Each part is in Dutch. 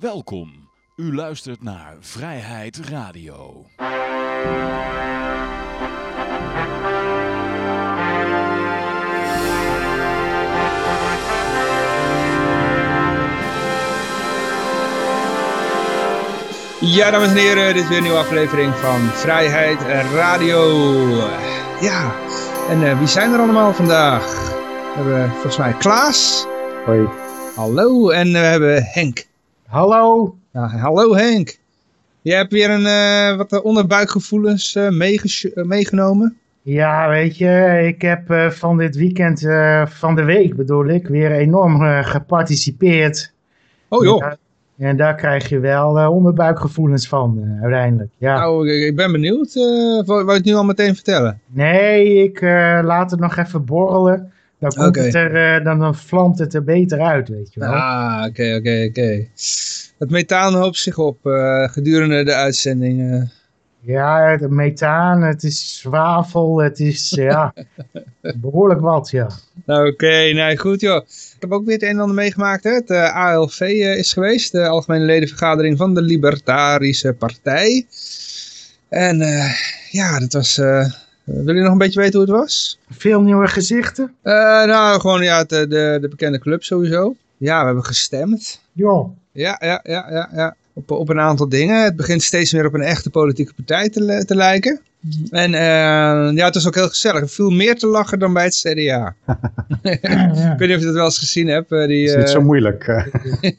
Welkom. U luistert naar Vrijheid Radio. Ja, dames en heren, dit is weer een nieuwe aflevering van Vrijheid Radio. Ja, en uh, wie zijn er allemaal vandaag? We hebben volgens mij Klaas. Hoi. Hallo, en uh, we hebben Henk. Hallo. Ja, hallo Henk. Jij hebt weer een, uh, wat onderbuikgevoelens meegenomen. Ja, weet je, ik heb van dit weekend, van de week bedoel ik, weer enorm geparticipeerd. Oh joh. En daar krijg je wel onderbuikgevoelens van uiteindelijk. Ja. Nou, ik, ik ben benieuwd. Wou je het nu al meteen vertellen? Nee, ik laat het nog even borrelen. Dan, komt het er, dan, dan vlamt het er beter uit, weet je wel. Ah, oké, oké, oké. Het methaan hoopt zich op gedurende de uitzending. Ja, het methaan, het is zwavel, het is ja, behoorlijk wat, ja. Nou, oké, nee, goed joh. Ik heb ook weer het een en ander meegemaakt. Hè. Het uh, ALV uh, is geweest, de Algemene Ledenvergadering van de Libertarische Partij. En uh, ja, dat was... wil je nog een beetje weten hoe het was? Veel nieuwe gezichten? nou, gewoon ja, de, de, de bekende club sowieso. Ja, we hebben gestemd. Ja. Ja, ja, ja, ja, ja. Op, op een aantal dingen. Het begint steeds meer op een echte politieke partij te, te lijken. En uh, ja, het was ook heel gezellig. Er viel meer te lachen dan bij het CDA. ja. Ik weet niet of je dat wel eens gezien hebt. Die, uh, is niet zo moeilijk.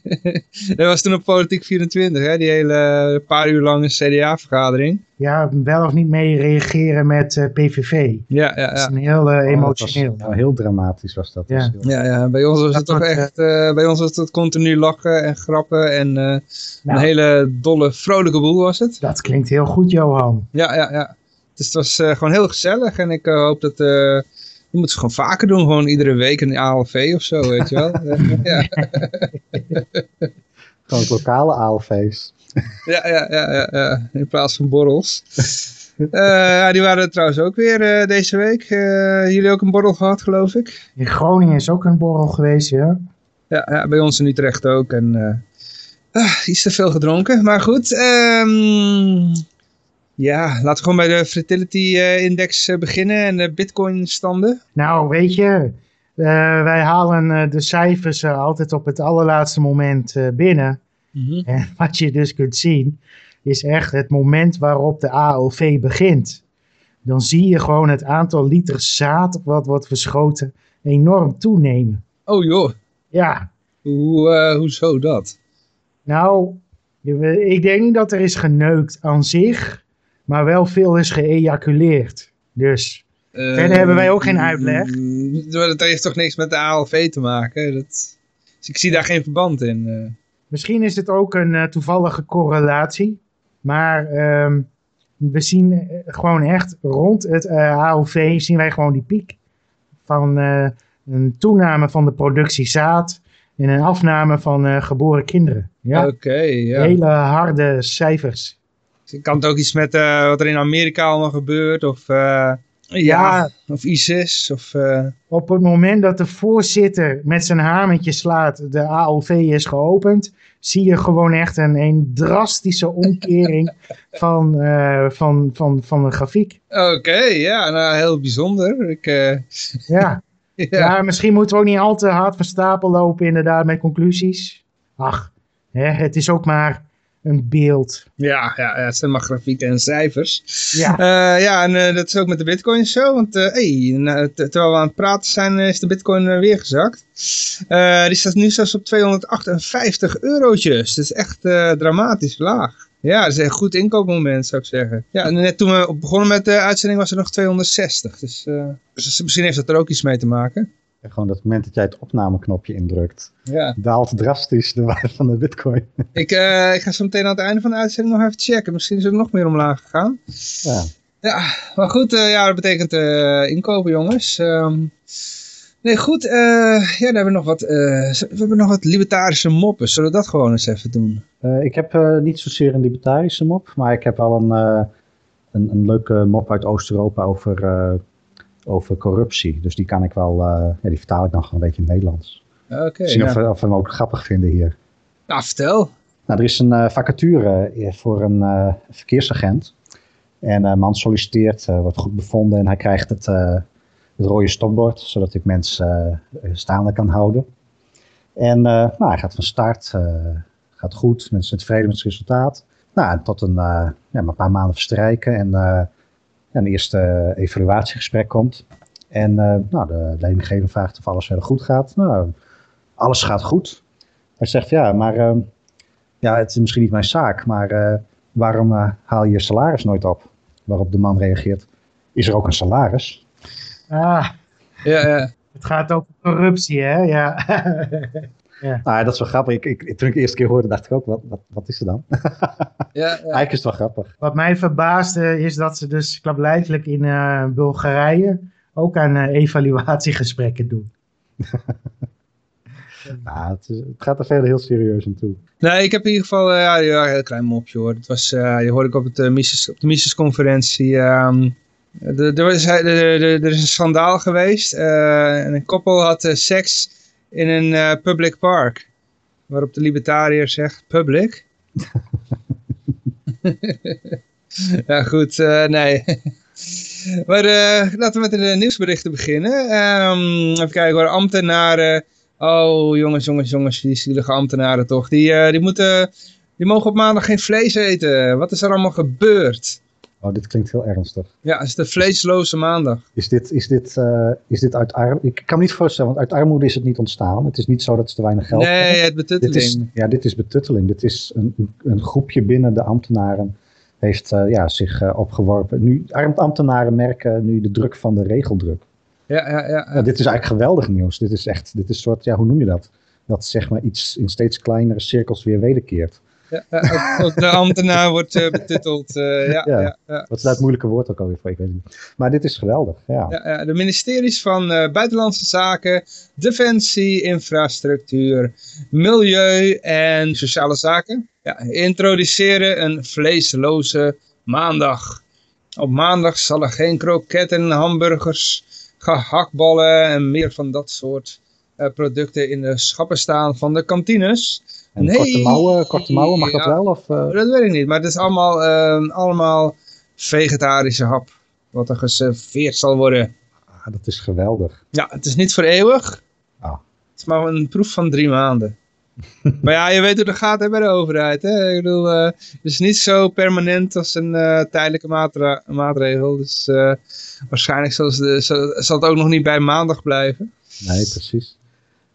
dat was toen op Politiek 24, hè? die hele paar uur lange CDA-vergadering. Ja, wel of niet mee reageren met uh, PVV. Ja, ja, ja. Dat is een heel uh, emotioneel. Oh, was, heel dramatisch was dat. Ja, dus ja, ja, bij ons was het toch echt, bij ons was het continu lachen en grappen en nou, een hele dolle, vrolijke boel was het. Dat klinkt heel goed, Johan. Ja, ja, ja. Dus het was uh, gewoon heel gezellig en ik uh, hoop dat... Uh, we moeten ze gewoon vaker doen, gewoon iedere week een ALV of zo, weet je wel. ja. Gewoon lokale ALV's. ja, ja, ja, ja, ja, in plaats van borrels. ja, die waren er trouwens ook weer deze week. jullie ook een borrel gehad, geloof ik? In Groningen is ook een borrel geweest, ja. Ja, ja bij ons in Utrecht ook. En, iets te veel gedronken, maar goed. Um, ja, laten we gewoon bij de Fertility Index beginnen en de Bitcoin standen. Nou, weet je, uh, wij halen uh, de cijfers uh, altijd op het allerlaatste moment binnen. Mm -hmm. En wat je dus kunt zien, is echt het moment waarop de AOV begint. Dan zie je gewoon het aantal liter zaad wat wordt verschoten enorm toenemen. Oh joh. Ja. Hoe, hoezo dat? Nou, ik denk niet dat er is geneukt aan zich maar wel veel is geëjaculeerd. Dus uh, verder hebben wij ook geen uitleg. Dat heeft toch niks met de ALV te maken? Dat, dus ik zie daar geen verband in. Uh. Misschien is het ook een uh, toevallige correlatie. Maar um, we zien gewoon echt rond het AOV zien wij gewoon die piek. Van een toename van de productie zaad en een afname van geboren kinderen. Ja? Oké, okay, ja. Hele harde cijfers. Kan het ook iets met uh, wat er in Amerika allemaal gebeurt? Of, uh, ja. of ISIS? Of, uh... Op het moment dat de voorzitter met zijn hamertje slaat, de AOV is geopend, zie je gewoon echt een, een drastische omkering van, van, van, van de grafiek. Oké, okay, ja, nou heel bijzonder. Ik, ja. ja. ja, misschien moeten we ook niet al te hard van stapel lopen inderdaad met conclusies. Ach, hè, het is ook maar een beeld. Ja, ja, ja het zijn maar grafieken en cijfers. Ja, uh, ja en uh, dat is ook met de bitcoin zo. Want uh, hey, terwijl we aan het praten zijn, is de bitcoin weer gezakt. die staat nu zelfs op 258 eurotjes. Dat is echt dramatisch laag. Ja, dat is een goed inkoopmoment zou ik zeggen. Ja, net toen we begonnen met de uitzending was er nog 260. Dus, dus misschien heeft dat er ook iets mee te maken. Ja, gewoon dat moment dat jij het opnameknopje indrukt, ja. daalt drastisch de waarde van de bitcoin. Ik, uh, ik ga zo meteen aan het einde van de uitzending nog even checken. Misschien is er nog meer omlaag gegaan. Ja, ja maar goed, uh, ja, dat betekent uh, inkopen jongens. Um, nee goed, ja, dan hebben we nog wat, we hebben nog wat libertarische moppen. Zullen we dat gewoon eens even doen? ik heb niet zozeer een libertarische mop, maar ik heb al een, een, een leuke mop uit Oost-Europa over over corruptie. Dus die kan ik wel, uh, ja, die vertaal ik dan gewoon een beetje in het Nederlands. Oké. Okay, ja. of, we, of we hem ook grappig vinden hier. Nou, vertel. Nou, er is een eh, vacature eh, voor een eh, verkeersagent. En een man solliciteert, eh, wordt goed bevonden en hij krijgt het, eh, het rode stopbord, zodat ik mensen eh, staande kan houden. En eh, nou, hij gaat van start, eh, gaat goed, mensen zijn tevreden met het resultaat. Nou, tot een, eh, ja, een paar maanden verstrijken en eh, een eerste evaluatiegesprek komt. En eh, nou, de leidinggever vraagt of alles verder goed gaat. Nou, alles gaat goed. Hij zegt, ja, maar eh, ja, het is misschien niet mijn zaak, maar eh, waarom eh, haal je je salaris nooit op? Waarop de man reageert, is er ook een salaris? Ah, Ja, ja. het gaat over corruptie, hè? Ja. Nou, dat is wel grappig. Ik, ik, toen ik de eerste keer hoorde, dacht ik ook, wat, wat, wat is er dan? ja, ja. Eigenlijk is het wel grappig. Wat mij verbaasde is dat ze dus klaarblijkelijk in eh, Bulgarije ook aan eh, evaluatiegesprekken doen. Nou, het, is- het gaat er verder heel serieus aan toe. Nee, ik heb in ieder geval eh, ja, ja, een heel klein mopje hoor. Het was, eh je hoorde ik op, het, Mises, op de Mises-conferentie. ehm, er, er, was- er, er- er is een schandaal geweest. eh, en een koppel had seks in een eh, public park. Waarop de libertariër zegt, public? ja goed, eh, nee. maar eh, laten we met de nieuwsberichten beginnen. Ehm, even kijken hoor, ambtenaren... Oh, jongens, jongens, jongens, die zielige ambtenaren toch. Die, die, moeten, die mogen op maandag geen vlees eten. Wat is er allemaal gebeurd? Oh, dit klinkt heel ernstig. Ja, het is de vleesloze maandag. Is dit, is dit, eh, is dit uit armoede? Ik kan me niet voorstellen, want uit armoede is het niet ontstaan. Het is niet zo dat ze te weinig geld nee, hebben. het betutteling. Dit is, ja, dit is betutteling. Dit is een, een- groepje binnen de ambtenaren heeft eh, ja, zich eh, opgeworpen. Nu, ambtenaren merken nu de druk van de regeldruk. Ja, ja, ja. Ja, dit is eigenlijk geweldig nieuws. Dit is echt, dit is soort, ja, hoe noem je dat? Dat zeg maar iets in steeds kleinere cirkels weer wederkeert. Ja, ook- de ambtenaar wordt eh, betutteld. eh, ja, Ja. ja. Wat is moeilijke woord ook alweer voor? Ik weet niet. Maar dit is geweldig, ja. De ministeries van eh, Buitenlandse Zaken, Defensie, Infrastructuur, Milieu en Sociale Zaken ja, introduceren een vleesloze maandag. Op maandag zal er geen kroketten, hamburgers, gehaktballen en meer van dat soort producten in de schappen staan van de kantines. En Nee. korte mouwen, korte mouwen, mag dat wel? Of, eh? Dat weet ik niet, maar het is allemaal, eh, allemaal vegetarische hap. Wat er geserveerd zal worden. Ah, dat is geweldig. Ja, het is niet voor eeuwig. Ah. Het is maar een proef van drie maanden. maar ja, je weet hoe dat gaat hè, bij de overheid. Hè? Ik bedoel, eh, het is niet zo permanent als een eh, tijdelijke maatra- maatregel. Dus waarschijnlijk zal het ook nog niet bij maandag blijven. Nee, precies.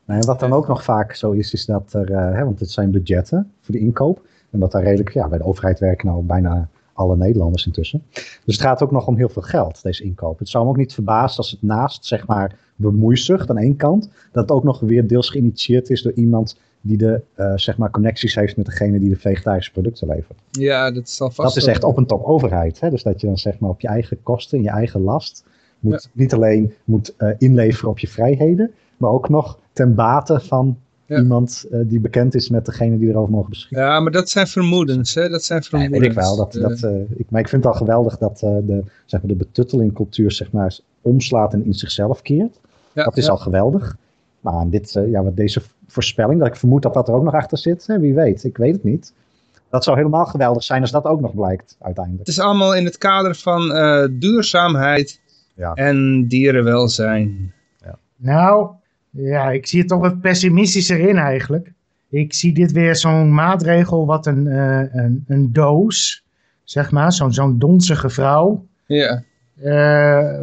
Nou, en wat dan ook nog vaak zo is, is dat er, eh, hè, want het zijn budgetten voor de inkoop. En dat daar redelijk, ja, bij de overheid werken nou bijna alle Nederlanders intussen. Dus het gaat ook nog om heel veel geld, deze inkoop. Het zou me ook niet verbazen als het naast, zeg maar, bemoeizucht aan één kant, dat het ook nog weer deels geïnitieerd is door iemand die de, eh, zeg maar, connecties heeft met degene die de vegetarische producten levert. Ja, dat zal vast Dat is echt op een top overheid. Hè? Dus dat je dan zeg maar op je eigen kosten, in je eigen last, moet niet alleen moet eh, inleveren op je vrijheden, maar ook nog ten bate van Ja. iemand eh, die bekend is met degene die erover mogen beschikken. Ja, maar dat zijn vermoedens. Hè? Dat zijn Ja, vermoedens. weet ik wel. Dat, Eh, dat, eh, ik, maar ik vind het al geweldig dat eh, de, zeg maar, de betuttelingcultuur zeg maar, omslaat en in zichzelf keert. ja, Dat is ja. al geweldig. Maar dit, eh, ja, wat deze voorspelling, dat ik vermoed dat dat er ook nog achter zit, hè, wie weet, ik weet het niet. Dat zou helemaal geweldig zijn als dat ook nog blijkt uiteindelijk. Het is allemaal in het kader van eh, duurzaamheid Ja. en dierenwelzijn. Nou, ja, ik zie het toch wat pessimistischer in eigenlijk. Ik zie dit weer zo'n maatregel wat een, eh, een, een doos, zeg maar, zo'n zo'n donzige vrouw, Ja, eh,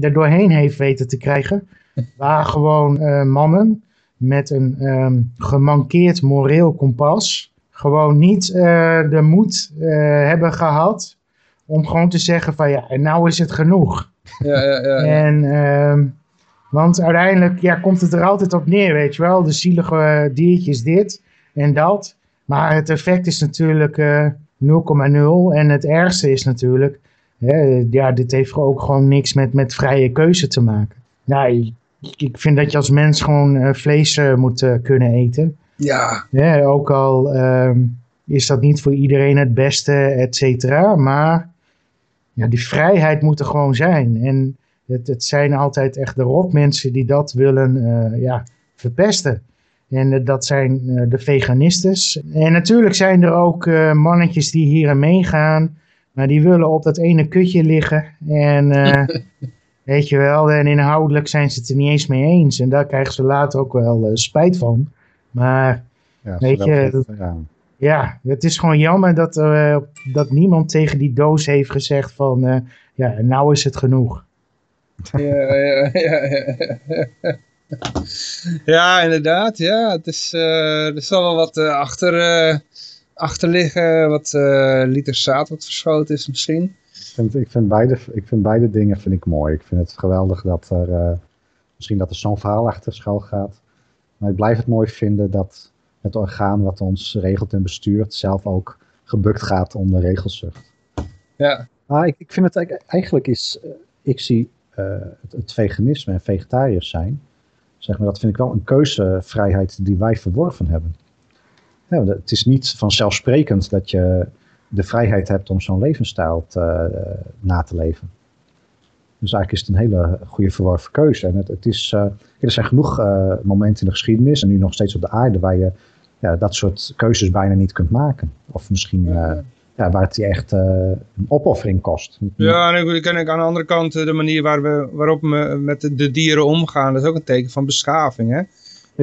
er doorheen heeft weten te krijgen. Waar gewoon eh, mannen met een ehm, gemankeerd moreel kompas gewoon niet de moed hebben gehad om gewoon te zeggen van ja, en nou is het genoeg. ja, ja. ja, ja. En, ehm, want uiteindelijk ja, komt het er altijd op neer, weet je wel. De zielige eh, diertjes dit en dat. Maar het effect is natuurlijk eh 0,0. En het ergste is natuurlijk, hè, ja, dit heeft ook gewoon niks met, met vrije keuze te maken. Nou, ik, ik vind dat je als mens gewoon eh, vlees eh, moet eh, kunnen eten. ja. Ja, ook al ehm, is dat niet voor iedereen het beste, et cetera. Maar ja, die vrijheid moet er gewoon zijn. En het, het zijn altijd echt de rotmensen die dat willen eh, ja, verpesten. En eh, dat zijn eh, de veganistes. En natuurlijk zijn er ook mannetjes die hier aan meegaan. Maar die willen op dat ene kutje liggen. En weet je wel, en inhoudelijk zijn ze het er niet eens mee eens. En daar krijgen ze later ook wel spijt van. Maar Ja, Weet je, ja. het is gewoon jammer dat, dat niemand tegen die doos heeft gezegd van... eh, ja, nou is het genoeg. Ja, ja, ja, ja. inderdaad. Ja, het is, eh, er zal wel wat eh, achter, eh, achter liggen. Wat eh, liter zaad wat verschoten is misschien. Ik vind, ik, vind beide, ik vind beide dingen vind ik mooi. Ik vind het geweldig dat er eh, misschien dat er zo'n verhaal achter schuil gaat. Maar ik blijf het mooi vinden dat het orgaan wat ons regelt en bestuurt zelf ook gebukt gaat onder regelzucht. Ja, Ah, ik, ik vind het eigenlijk- is, ik zie het, het veganisme en vegetariërs zijn, zeg maar, dat vind ik wel een keuzevrijheid die wij verworven hebben. Ja, het is niet vanzelfsprekend dat je de vrijheid hebt om zo'n levensstijl eh, na te leven. Dus eigenlijk is het een hele goede verworven keuze. En het, het is, eh, er zijn genoeg eh, momenten in de geschiedenis en nu nog steeds op de aarde waar je ja, dat soort keuzes bijna niet kunt maken. Of misschien eh, ja, waar het je echt eh, een opoffering kost. ja en kan ik aan de andere kant eh, de manier waar we, waarop we met de, de dieren omgaan. Dat is ook een teken van beschaving. Hè?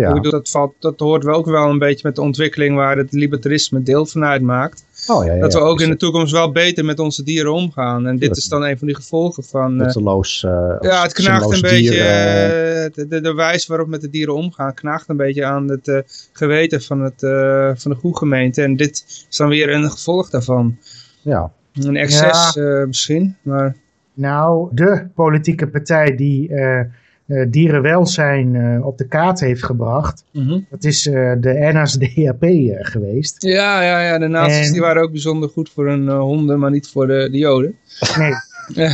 Ja. Ik bedoel, dat, valt, dat hoort wel ook wel een beetje met de ontwikkeling waar het libertarisme deel van uitmaakt. Oh, ja, ja, dat we ook in de toekomst wel beter met onze dieren omgaan. En dit is dan een van die gevolgen van... eh, nutteloos, eh, of ja, het knaagt een beetje, dieren, eh, de, de, de wijze waarop met de dieren omgaan, knaagt een beetje aan het eh, geweten van, het, eh, van de goedgemeente. En dit is dan weer een gevolg daarvan. ja. Een excess eh, misschien, maar Nou, de politieke partij die eh, eh, dierenwelzijn eh, op de kaart heeft gebracht... dat is eh, de NSDAP eh, geweest. ja, ja, ja, de nazi's En- die waren ook bijzonder goed voor hun eh, honden, maar niet voor de, de joden. Nee.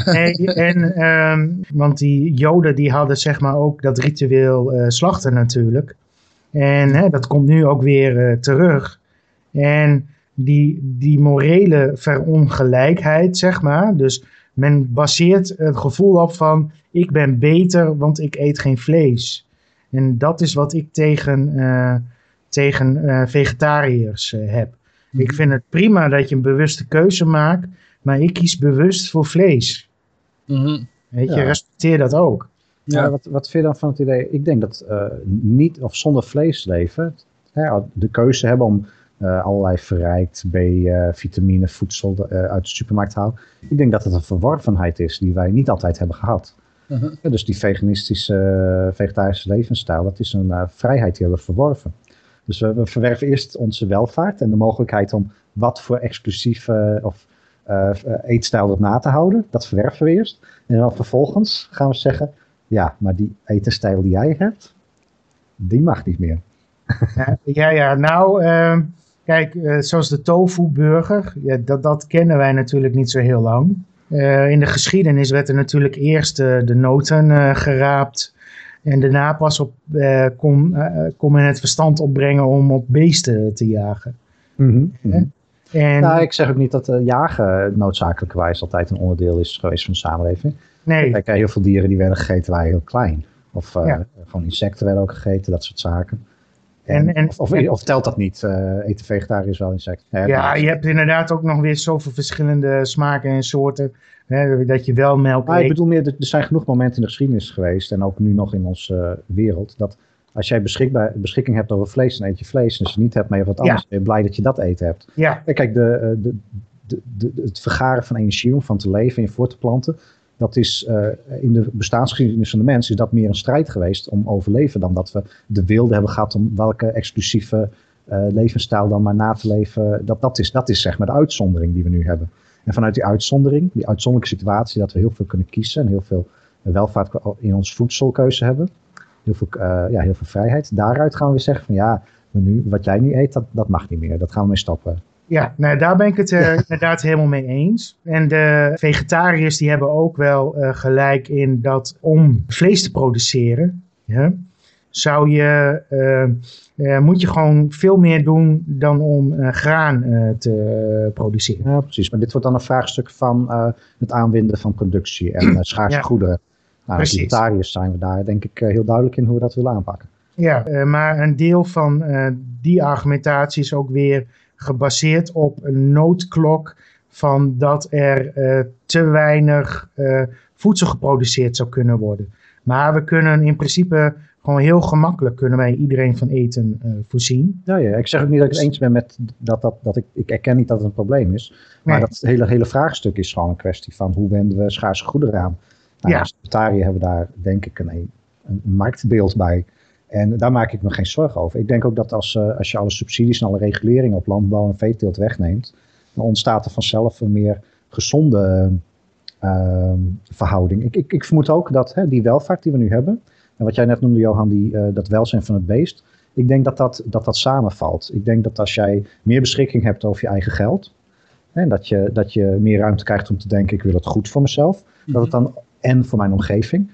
Nee, en, ehm, want die joden die hadden zeg maar ook dat ritueel eh, slachten natuurlijk. En hè, dat komt nu ook weer eh, terug. En die, die morele verongelijkheid, zeg maar. Dus men baseert het gevoel op van ik ben beter, want ik eet geen vlees. En dat is wat ik tegen, eh, tegen eh, vegetariërs eh, heb. Ik vind het prima dat je een bewuste keuze maakt, maar ik kies bewust voor vlees. Mhm. Weet je, Ja. respecteer dat ook. Ja. Wat, wat vind je dan van het idee? Ik denk dat eh, niet of zonder vlees leven, hè, de keuze hebben om allerlei verrijkt B-vitamine voedsel eh, uit de supermarkt halen. Ik denk dat het een verworvenheid is die wij niet altijd hebben gehad. Mhm. Ja, dus die veganistische, eh, vegetarische levensstijl, dat is een eh, vrijheid die hebben we verworven. Dus we, we verwerven eerst onze welvaart en de mogelijkheid om wat voor exclusieve of eh, eetstijl op na te houden. Dat verwerven we eerst. En dan vervolgens gaan we zeggen, ja, maar die etenstijl die jij hebt, die mag niet meer. Ja, ja, ja, nou, ehm, kijk, eh, zoals de tofu-burger, ja, dat, dat kennen wij natuurlijk niet zo heel lang. Eh, in de geschiedenis werd er natuurlijk eerst eh, de noten geraapt. En daarna pas op, kon, kon men het verstand opbrengen om op beesten te jagen. En, Nou, ik zeg ook niet dat jagen noodzakelijkerwijs altijd een onderdeel is geweest van de samenleving. nee, Kijk, heel veel dieren die werden gegeten waren heel klein. Of Ja. gewoon insecten werden ook gegeten, dat soort zaken. En, En- en- of, of, of telt dat niet? eh, eten vegetariërs wel insecten? Nee, ja, je hebt inderdaad ook nog weer zoveel verschillende smaken en soorten. Hè, dat je wel melk ik bedoel meer, er zijn genoeg momenten in de geschiedenis geweest, en ook nu nog in onze wereld, dat als jij beschikbaar, beschikking hebt over vlees, dan eet je vlees. En als je niet hebt, maar je hebt wat Ja. anders, ben je blij dat je dat eten hebt. Ja, Ja, Kijk, de, eh, de, de, de, het vergaren van energie om van te leven en je voor te planten, dat is eh, in de bestaansgeschiedenis van de mens is dat meer een strijd geweest om overleven dan dat we de wilde hebben gehad om welke exclusieve eh, levensstijl dan maar na te leven. Dat, dat, is, dat is zeg maar de uitzondering die we nu hebben. En vanuit die uitzondering, die uitzonderlijke situatie, dat we heel veel kunnen kiezen en heel veel welvaart in ons voedselkeuze hebben, heel veel, eh, ja, heel veel vrijheid. Daaruit gaan we zeggen van ja, nu, wat jij nu eet, dat, dat mag niet meer. Dat gaan we mee stoppen. Ja, nou, daar ben ik het eh, inderdaad helemaal mee eens. En de vegetariërs die hebben ook wel eh, gelijk in dat om vlees te produceren, ja, zou je, eh, moet je gewoon veel meer doen dan om graan te produceren. Ja, precies. Maar dit wordt dan een vraagstuk van het aanwinden van productie en schaarse Ja. goederen. Nou, als libertariërs zijn we daar denk ik heel duidelijk in hoe we dat willen aanpakken. Ja, maar een deel van die argumentatie is ook weer gebaseerd op een noodklok van dat er eh, te weinig eh, voedsel geproduceerd zou kunnen worden. Maar we kunnen in principe gewoon heel gemakkelijk kunnen wij iedereen van eten eh, voorzien. Ja, ja, ik zeg ook niet dat ik het eens ben met dat, dat, dat ik, ik erken niet dat het een probleem is. Maar Nee. dat hele, hele vraagstuk is gewoon een kwestie van hoe wenden we schaarse goederen aan. Nou, Ja. Als hebben we daar denk ik een, een marktbeeld bij. En daar maak ik me geen zorgen over. Ik denk ook dat als, eh, als je alle subsidies en alle reguleringen op landbouw en veeteelt wegneemt, dan ontstaat er vanzelf een meer gezonde eh, verhouding. Ik, ik, ik vermoed ook dat hè, die welvaart die we nu hebben, en wat jij net noemde Johan, die, eh, dat welzijn van het beest, ik denk dat dat, dat dat samenvalt. Ik denk dat als jij meer beschikking hebt over je eigen geld, en dat je, dat je meer ruimte krijgt om te denken, ik wil het goed voor mezelf, dat het dan en voor mijn omgeving,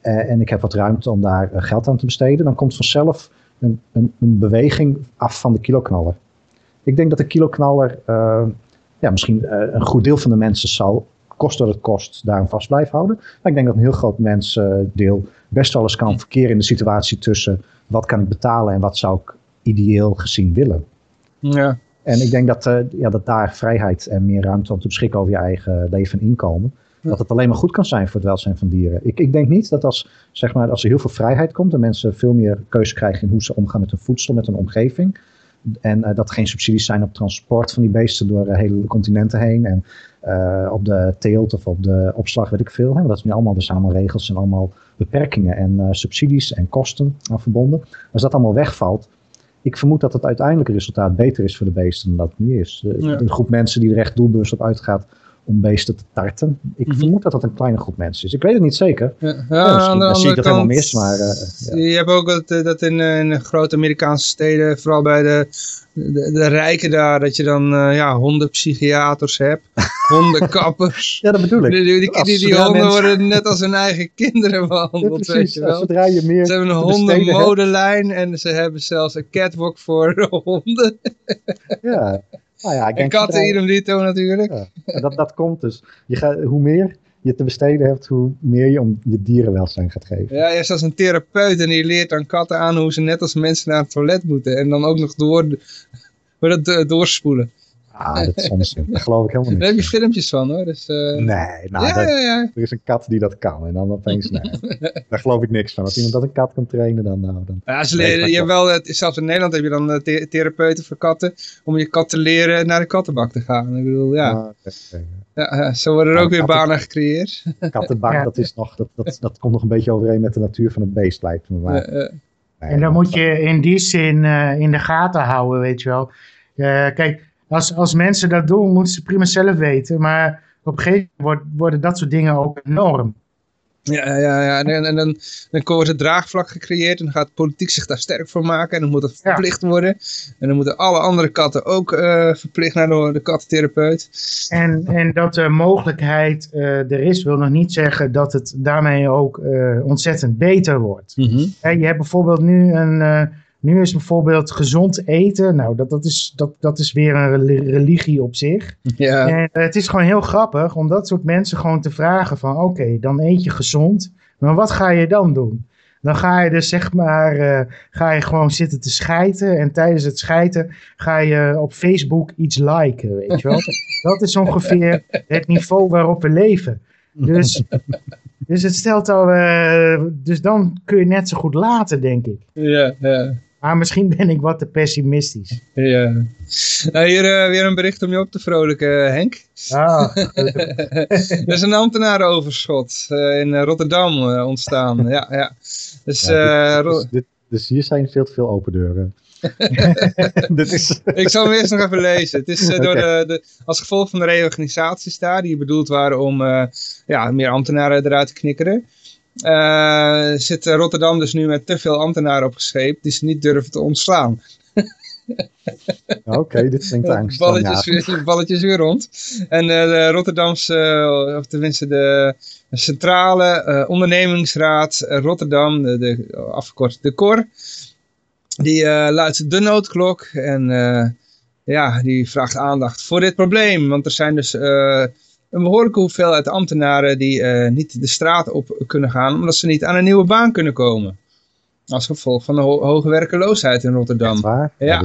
en ik heb wat ruimte om daar eh, geld aan te besteden, dan komt vanzelf een, een, een beweging af van de kiloknaller. Ik denk dat de kiloknaller, eh, ja, misschien eh, een goed deel van de mensen zal, kost wat het kost, daarom vast blijven houden. Maar ik denk dat een heel groot mensdeel best wel eens kan verkeren in de situatie tussen wat kan ik betalen en wat zou ik ideeel gezien willen. Ja. En ik denk dat, eh, ja, dat daar vrijheid en meer ruimte om te beschikken over je eigen leven en inkomen, dat het alleen maar goed kan zijn voor het welzijn van dieren. Ik, ik denk niet dat als, zeg maar, als er heel veel vrijheid komt en mensen veel meer keuze krijgen in hoe ze omgaan met hun voedsel, met hun omgeving, en eh, dat er geen subsidies zijn op transport van die beesten door eh, hele continenten heen en eh, op de teelt of op de opslag, weet ik veel. Hè? Want dat is nu allemaal, dus allemaal regels en allemaal beperkingen en subsidies en kosten aan verbonden. Als dat allemaal wegvalt, ik vermoed dat het uiteindelijke resultaat beter is voor de beesten dan dat het nu is. De, Ja. de groep mensen die er echt doelbewust op uitgaat om beesten te tarten. Ik Mhm. vermoed dat dat een kleine groep mensen is. Ik weet het niet zeker. Ja, Ja, ja, misschien aan de dan zie ik dat helemaal mis, maar eh, ja. Je hebt ook dat, eh, dat in, eh, in grote Amerikaanse steden, vooral bij de, de, de rijken daar, dat je dan eh, ja, hondenpsychiaters hebt, hondenkappers. ja, dat bedoel ik. Die, die, die, honden mensen- worden net als hun eigen kinderen Ja, behandeld, weet je wel. Zodra je meer Ze hebben een hondenmodelijn en ze hebben zelfs een catwalk voor honden. Ja. Nou ja, ik En denk katten zodra- idem dito natuurlijk. Ja, en dat, dat komt dus. Je gaat, hoe meer je te besteden hebt, hoe meer je om je dierenwelzijn gaat geven. Ja, eerst als een therapeut en die leert dan katten aan hoe ze net als mensen naar het toilet moeten. En dan ook nog door, hoe dat, eh, doorspoelen. Ah, dat is onzin. Daar geloof ik helemaal Daar heb je niet. filmpjes van hoor. Dus, eh, Nee, nou, ja, dat- ja, ja. er is een kat die dat kan. En dan opeens, nee. Daar geloof ik niks van. Als iemand dat een kat kan trainen, dan nou, dan... Ja, ze leren, je wel, het- zelfs in Nederland heb je dan eh, the- therapeuten voor katten. Om je kat te leren naar de kattenbak te gaan. Ik bedoel, ja. Ah, ja, zo worden er ook weer katten- banen gecreëerd. Kattenbak, Ja. dat, is nog, dat, dat, dat komt nog een beetje overeen met de natuur van het beest, lijkt me. Maar, Eh, eh, nee, En dan moet je in die zin eh, in de gaten houden, weet je wel. Eh, kijk, als, als mensen dat doen, moeten ze prima zelf weten. Maar op een gegeven moment worden dat soort dingen ook een norm. Ja, ja, ja. En, en dan, dan wordt het draagvlak gecreëerd en dan gaat de politiek zich daar sterk voor maken. En dan moet het Ja. verplicht worden. En dan moeten alle andere katten ook eh, verplicht naar de, de kattentherapeut. En, en dat de mogelijkheid eh, er is, wil nog niet zeggen dat het daarmee ook eh, ontzettend beter wordt. Hè, je hebt bijvoorbeeld nu een. Nu is bijvoorbeeld gezond eten. Nou, dat, dat, is, dat, dat is weer een reli- religie op zich. Ja. En eh, het is gewoon heel grappig om dat soort mensen gewoon te vragen van oké, dan eet je gezond. Maar wat ga je dan doen? Dan ga je dus zeg maar, eh, ga je gewoon zitten te schijten. En tijdens het schijten ga je op Facebook iets liken, weet je wel. Dat is ongeveer het niveau waarop we leven. Dus, dus het stelt al, eh, dus dan kun je net zo goed laten, denk ik. Ja, ja. Maar misschien ben ik wat te pessimistisch. ja. Nou, hier eh, weer een bericht om je op te vrolijken, Henk. Ah, er is een ambtenarenoverschot eh, in eh, Rotterdam eh, ontstaan. ja, ja. Dus, Ja, eh, dit- dus, dit- dus hier zijn veel te veel open deuren. is... ik zal hem eerst nog even lezen. Het is eh, door de, de, als gevolg van de reorganisaties daar, die bedoeld waren om eh, ja, meer ambtenaren eruit te knikkeren. Eh, zit Rotterdam dus nu met te veel ambtenaren opgescheept die ze niet durven te ontslaan. Oké, dit klinkt angst. balletjes, balletjes weer rond. En eh, de Rotterdamse, eh, of tenminste de Centrale Ondernemingsraad Rotterdam, de, de, afgekort de KOR, die eh, luidt de noodklok en ja, die vraagt aandacht voor dit probleem. Want er zijn dus een behoorlijke hoeveelheid ambtenaren die eh, niet de straat op kunnen gaan, omdat ze niet aan een nieuwe baan kunnen komen. Als gevolg van de ho- hoge werkeloosheid in Rotterdam. Echt waar? Ja.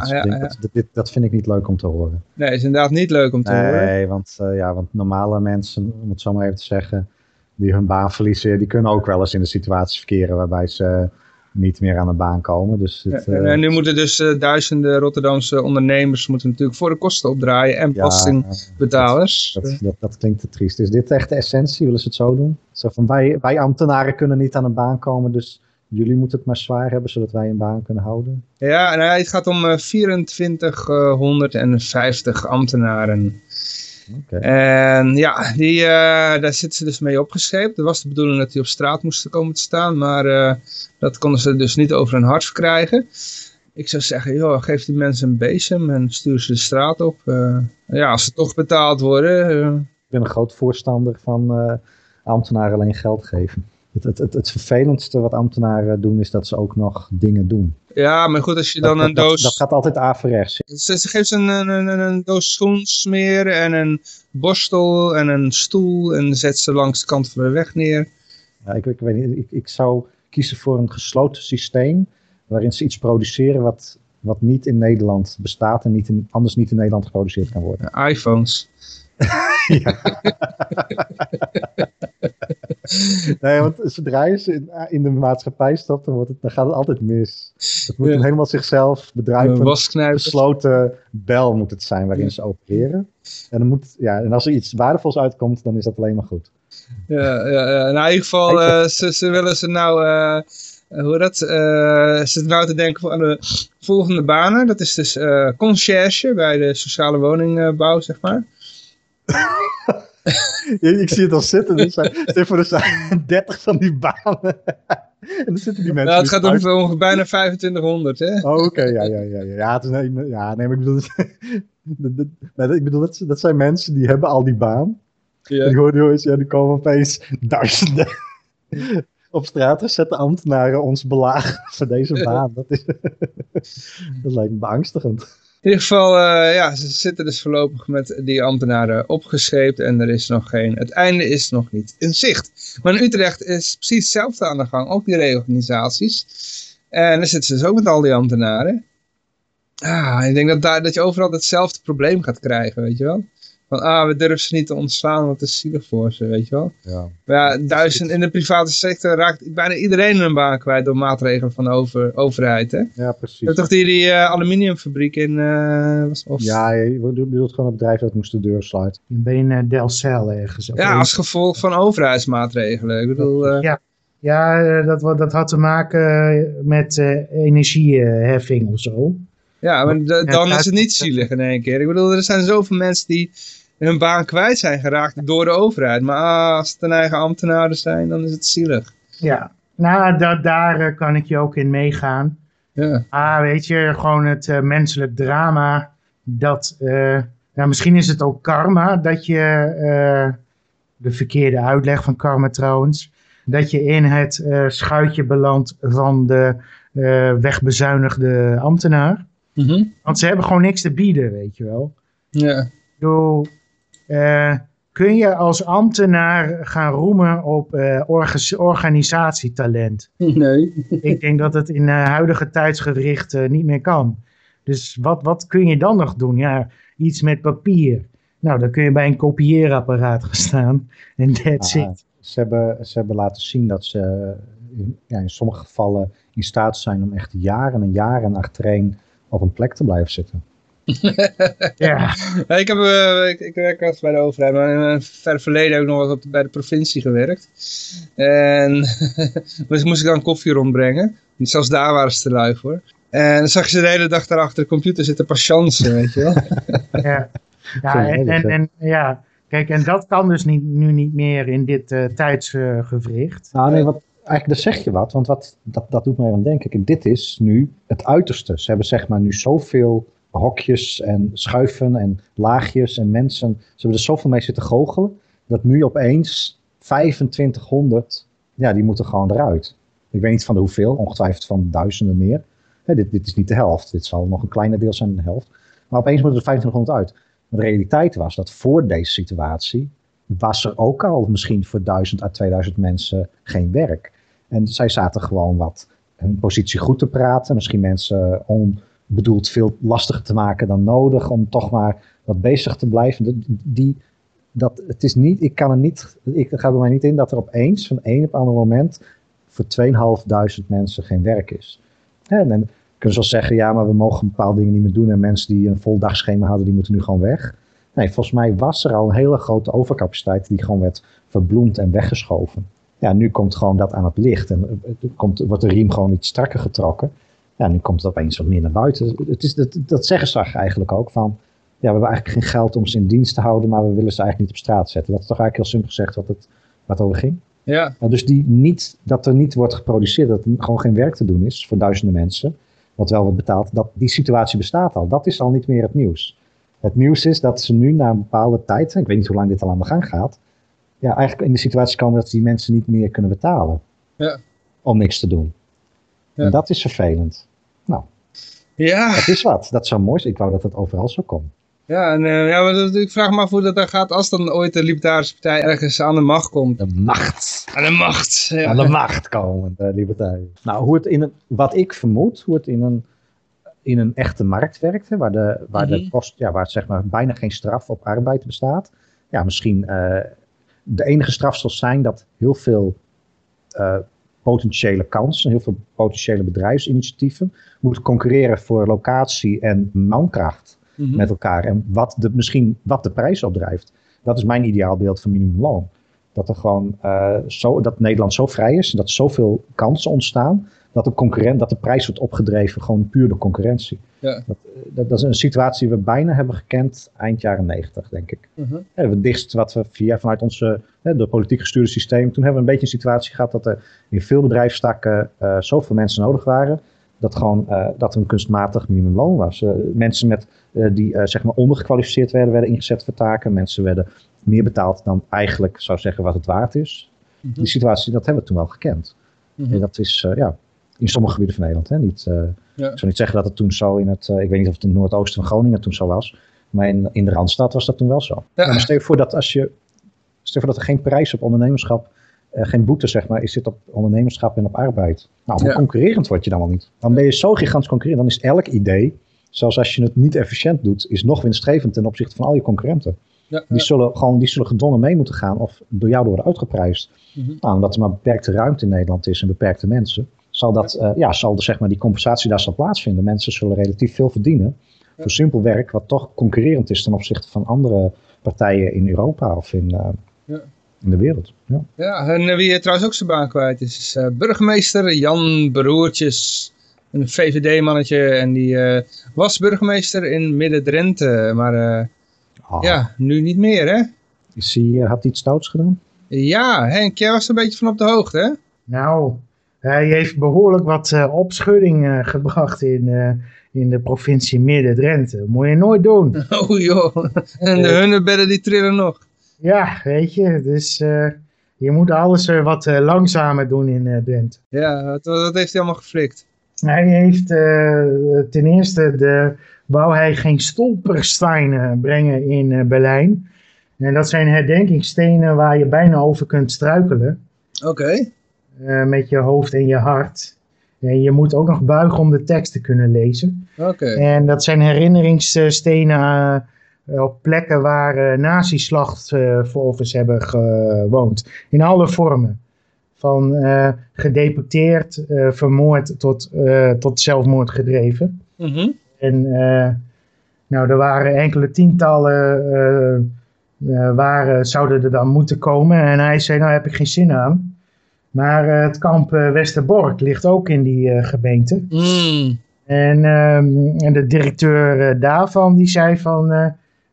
Dat, dat vind ik niet leuk om te horen. Nee, is inderdaad niet leuk om te horen. Nee, want, eh, ja, want normale mensen, om het zo maar even te zeggen, die hun baan verliezen, die kunnen ook wel eens in de situatie verkeren waarbij ze niet meer aan de baan komen. Dus het, Ja, eh, en, en nu moeten dus eh, duizenden Rotterdamse ondernemers moeten natuurlijk voor de kosten opdraaien en ja, belastingbetalers. dat, dat, dat klinkt te triest. Is dit echt de essentie? Willen ze het zo doen? Zo van, wij, wij ambtenaren kunnen niet aan een baan komen, dus jullie moeten het maar zwaar hebben, zodat wij een baan kunnen houden. Ja, nou, het gaat om eh, 2450 ambtenaren. En ja, die, eh, daar zitten ze dus mee opgescheept. Het was de bedoeling dat die op straat moesten komen te staan, maar eh, dat konden ze dus niet over hun hart verkrijgen. Ik zou zeggen, joh, geef die mensen een bezem en stuur ze de straat op. Eh, ja, als ze toch betaald worden, Ik ben een groot voorstander van ambtenaren alleen geld geven. Het, het, het, het vervelendste wat ambtenaren doen is dat ze ook nog dingen doen. Ja, maar goed, als je dan dat, een dat- doos... Dat, gaat altijd averechts. Ze, ze geeft ze een, een, een, een doos schoensmeer en een borstel en een stoel en zet ze langs de kant van de weg neer. Ja, ik, ik, weet niet, ik, ik zou kiezen voor een gesloten systeem waarin ze iets produceren wat, wat niet in Nederland bestaat en niet in, anders niet in Nederland geproduceerd kan worden. Ja. Nee, want zodra je ze in, in de maatschappij stopt, dan, wordt het, dan gaat het altijd mis. Het moet Ja. een helemaal zichzelf Een bedrijven. wasknijper. besloten bel moet het zijn waarin Ja. ze opereren. En, dan moet, ja, en als er iets waardevols uitkomt, dan is dat alleen maar goed. Ja, ja, ja. Nou, in ieder geval, eh, ze, ze willen ze nou, eh, hoe dat, ze zitten nou te denken aan de volgende banen. Dat is dus eh conciërge bij de sociale woningbouw, zeg maar. Ik zie het al zitten. Er voor, er zijn 30 van die banen. En dan zitten die mensen. Nou, het gaat om ongeveer bijna 2500, hè? Oh, oké, ja, ja, ja, ja. Ja, het is ja, nee, maar ik bedoel, dat, ik bedoel dat, dat zijn mensen die hebben al die baan. En die hoorden jongens, ja, die komen opeens duizenden op straat gezette ambtenaren ons belagen voor deze baan. Dat, is, dat lijkt me beangstigend. In ieder geval, eh, ja, ze zitten dus voorlopig met die ambtenaren opgescheept en er is nog geen, het einde is nog niet in zicht. Maar in Utrecht is precies hetzelfde aan de gang, ook die reorganisaties. En daar zitten ze dus ook met al die ambtenaren. Ah, ik denk dat, daar, dat je overal hetzelfde probleem gaat krijgen, weet je wel. Van, ah, we durven ze niet te ontslaan, want het is zielig voor ze, weet je wel. Ja. Maar ja, duizend, in de private sector raakt bijna iedereen een baan kwijt door maatregelen van de over, overheid, hè. Ja, Je precies. hebt toch die, die eh, aluminiumfabriek in... eh, was- of, Ja, je bedoelt gewoon een bedrijf dat moest de deur sluiten. Ben je in eh, Delcel ergens? ja, als gevolg van overheidsmaatregelen. Ik bedoel, eh, Ja. Ja, dat, dat had te maken met eh, energieheffing of zo. Ja, maar dan is het niet zielig in één keer. Ik bedoel, er zijn zoveel mensen die hun baan kwijt zijn geraakt door de overheid. Maar ah, als het hun eigen ambtenaren zijn, dan is het zielig. Ja, nou, da daar eh, kan ik je ook in meegaan. Ja, Ah, weet je, gewoon het eh, menselijk drama. Dat, nou, misschien is het ook karma dat je, de verkeerde uitleg van karma trouwens, dat je in het schuitje belandt van de wegbezuinigde ambtenaar. Mhm. Want ze hebben gewoon niks te bieden, weet je wel. ja. Ik bedoel, eh, kun je als ambtenaar gaan roemen op eh, orga- organisatietalent? nee. Ik denk dat het in de huidige tijdsgericht eh, niet meer kan. Dus wat, wat kun je dan nog doen? Ja, iets met papier. Nou, dan kun je bij een kopieerapparaat gaan staan. En that's Ah, it. Ze hebben, ze hebben laten zien dat ze in, ja, in sommige gevallen in staat zijn om echt jaren en jaren achtereen op een plek te blijven zitten. Ja, Ja, ik, heb, eh, ik, ik werk altijd bij de overheid, maar in een ver verleden heb ik nog wat op bij de provincie gewerkt. En dus moest ik dan koffie rondbrengen. En zelfs daar waren ze te lui voor. En dan zag je ze de hele dag daar achter de computer zitten patiënten, weet je wel. ja. ja en, en, en ja. Kijk, en dat kan dus niet, nu niet meer in dit eh, tijdsgewricht. Nou nee, wat, eigenlijk daar zeg je wat, want wat, dat, dat doet mij aan denken. Dit is nu het uiterste. Ze hebben zeg maar nu zoveel hokjes en schuiven en laagjes en mensen. Ze hebben er zoveel mee zitten goochelen, dat nu opeens 2500, ja, die moeten gewoon eruit. Ik weet niet van de hoeveel, ongetwijfeld van duizenden meer. Dit, dit is niet de helft, dit zal nog een kleiner deel zijn dan de helft. Maar opeens moeten er 2500 uit. Maar de realiteit was dat voor deze situatie was er ook al misschien voor 1000 à 2000 mensen geen werk. En zij zaten gewoon wat hun positie goed te praten. Misschien mensen onbedoeld veel lastiger te maken dan nodig. Om toch maar wat bezig te blijven. Die, dat, het is niet, ik kan er niet, ik ga er mij niet in dat er opeens van een op ander moment voor 2.500 mensen geen werk is. En dan kunnen ze wel zeggen, ja, maar we mogen bepaalde dingen niet meer doen. En mensen die een vol dagschema hadden, die moeten nu gewoon weg. Nee, volgens mij was er al een hele grote overcapaciteit die gewoon werd verbloemd en weggeschoven. Ja, nu komt gewoon dat aan het licht en komt, wordt de riem gewoon iets strakker getrokken. Ja, nu komt het opeens wat meer naar buiten. Het is, dat, dat zeggen ze eigenlijk ook van, ja, we hebben eigenlijk geen geld om ze in dienst te houden, maar we willen ze eigenlijk niet op straat zetten. Dat is toch eigenlijk heel simpel gezegd wat het, wat over ging. Ja. dus die niet, dat er niet wordt geproduceerd, dat er gewoon geen werk te doen is voor duizenden mensen, wat wel wordt betaald, dat, die situatie bestaat al. Dat is al niet meer het nieuws. Het nieuws is dat ze nu na een bepaalde tijd, ik weet niet hoe lang dit al aan de gang gaat, ja, eigenlijk in de situatie komen dat die mensen niet meer kunnen betalen. Ja. Om niks te doen. Ja. En dat is vervelend. Nou, Ja, het is wat. Dat zou mooi zijn. Ik wou dat het overal zou komen. ja, en, eh, ja maar dat- ik vraag me af hoe dat dan gaat als dan ooit de Libertarische Partij ergens aan de macht komt. De macht. Aan de macht. Ja. Aan de macht komen, de libertariërs. Nou, hoe het in een, wat ik vermoed, hoe het in een, in een echte markt werkt, hè, waar, de, waar, Mhm. de kost, ja, waar zeg maar bijna geen straf op arbeid bestaat. Ja, misschien eh, de enige straf zal zijn dat heel veel eh, potentiële kansen, heel veel potentiële bedrijfsinitiatieven moeten concurreren voor locatie en mankracht Mhm. met elkaar. En wat de, misschien wat de prijs opdrijft. Dat is mijn ideaalbeeld van minimumloon. Dat er gewoon eh, zo, dat Nederland zo vrij is, dat zoveel kansen ontstaan, dat de concurrent, dat de prijs wordt opgedreven gewoon puur door concurrentie. Ja. Dat, eh, dat, dat is een situatie die we bijna hebben gekend eind jaren negentig, denk ik. Mhm. Ja, het dichtst wat we via vanuit onze hè, door politiek gestuurde systeem. Toen hebben we een beetje een situatie gehad dat er in veel bedrijfstakken eh, zoveel mensen nodig waren. Dat, gewoon, eh, dat er een kunstmatig minimumloon was. Mensen met, die zeg maar ondergekwalificeerd werden, werden ingezet voor taken. Mensen werden meer betaald dan eigenlijk zou zeggen wat het waard is. Mhm. Die situatie, dat hebben we toen wel gekend. Mhm. En dat is ja, in sommige gebieden van Nederland. Hè, niet, Ja. Ik zou niet zeggen dat het toen zo in het, eh, ik weet niet of het in het noordoosten van Groningen toen zo was. Maar in, in de Randstad was dat toen wel zo. Ja. Maar stel je voor dat als je, stel voor dat er geen prijs op ondernemerschap, eh, geen boete zeg maar, is zit op ondernemerschap en op arbeid. Nou, hoe Ja. concurrerend word je dan wel niet? Dan ben je zo gigantisch concurrerend, dan is elk idee, zelfs als je het niet efficiënt doet, is nog winstgevend ten opzichte van al je concurrenten. Ja, Die zullen gewoon die zullen gedwongen mee moeten gaan of door jou worden uitgeprijsd. Mhm. Nou, omdat er maar beperkte ruimte in Nederland is en beperkte mensen, zal, dat, eh, ja, zal de, zeg maar, die compensatie daar zal plaatsvinden. Mensen zullen relatief veel verdienen voor simpel werk, wat toch concurrerend is ten opzichte van andere partijen in Europa of in, eh, Ja. in de wereld. Ja. Ja, en eh, wie trouwens ook zijn baan kwijt is, is eh, burgemeester Jan Beroertjes. Een VVD-mannetje en die eh, was burgemeester in Midden-Drenthe. Maar eh, Ah, ja, nu niet meer hè. Is hij, had hij iets stouts gedaan? Ja, Henk, jij was er een beetje van op de hoogte hè? Nou, hij heeft behoorlijk wat eh, opschudding eh, gebracht in, eh, in de provincie Midden-Drenthe. Moet je nooit doen. Oh joh, en de hunnebedden die trillen nog. Ja, weet je, dus je moet alles wat langzamer doen in Drenthe. Ja, wat heeft hij allemaal geflikt? Hij heeft ten eerste de, wou hij geen stolpersteinen brengen in Berlijn. En dat zijn herdenkingsstenen waar je bijna over kunt struikelen. Oké. Eh, met je hoofd en je hart. En je moet ook nog buigen om de tekst te kunnen lezen. Oké. En dat zijn herinneringsstenen eh, op plekken waar eh nazi-slachtoffers hebben gewoond. In alle vormen. Van gedeporteerd, vermoord tot, tot zelfmoord gedreven. Mhm. En eh, nou, er waren enkele tientallen eh, waren, zouden er dan moeten komen. En hij zei, nou heb ik geen zin aan. Maar eh, het kamp eh, Westerbork ligt ook in die eh, gemeente. Mm. En, ehm, en de directeur daarvan die zei van,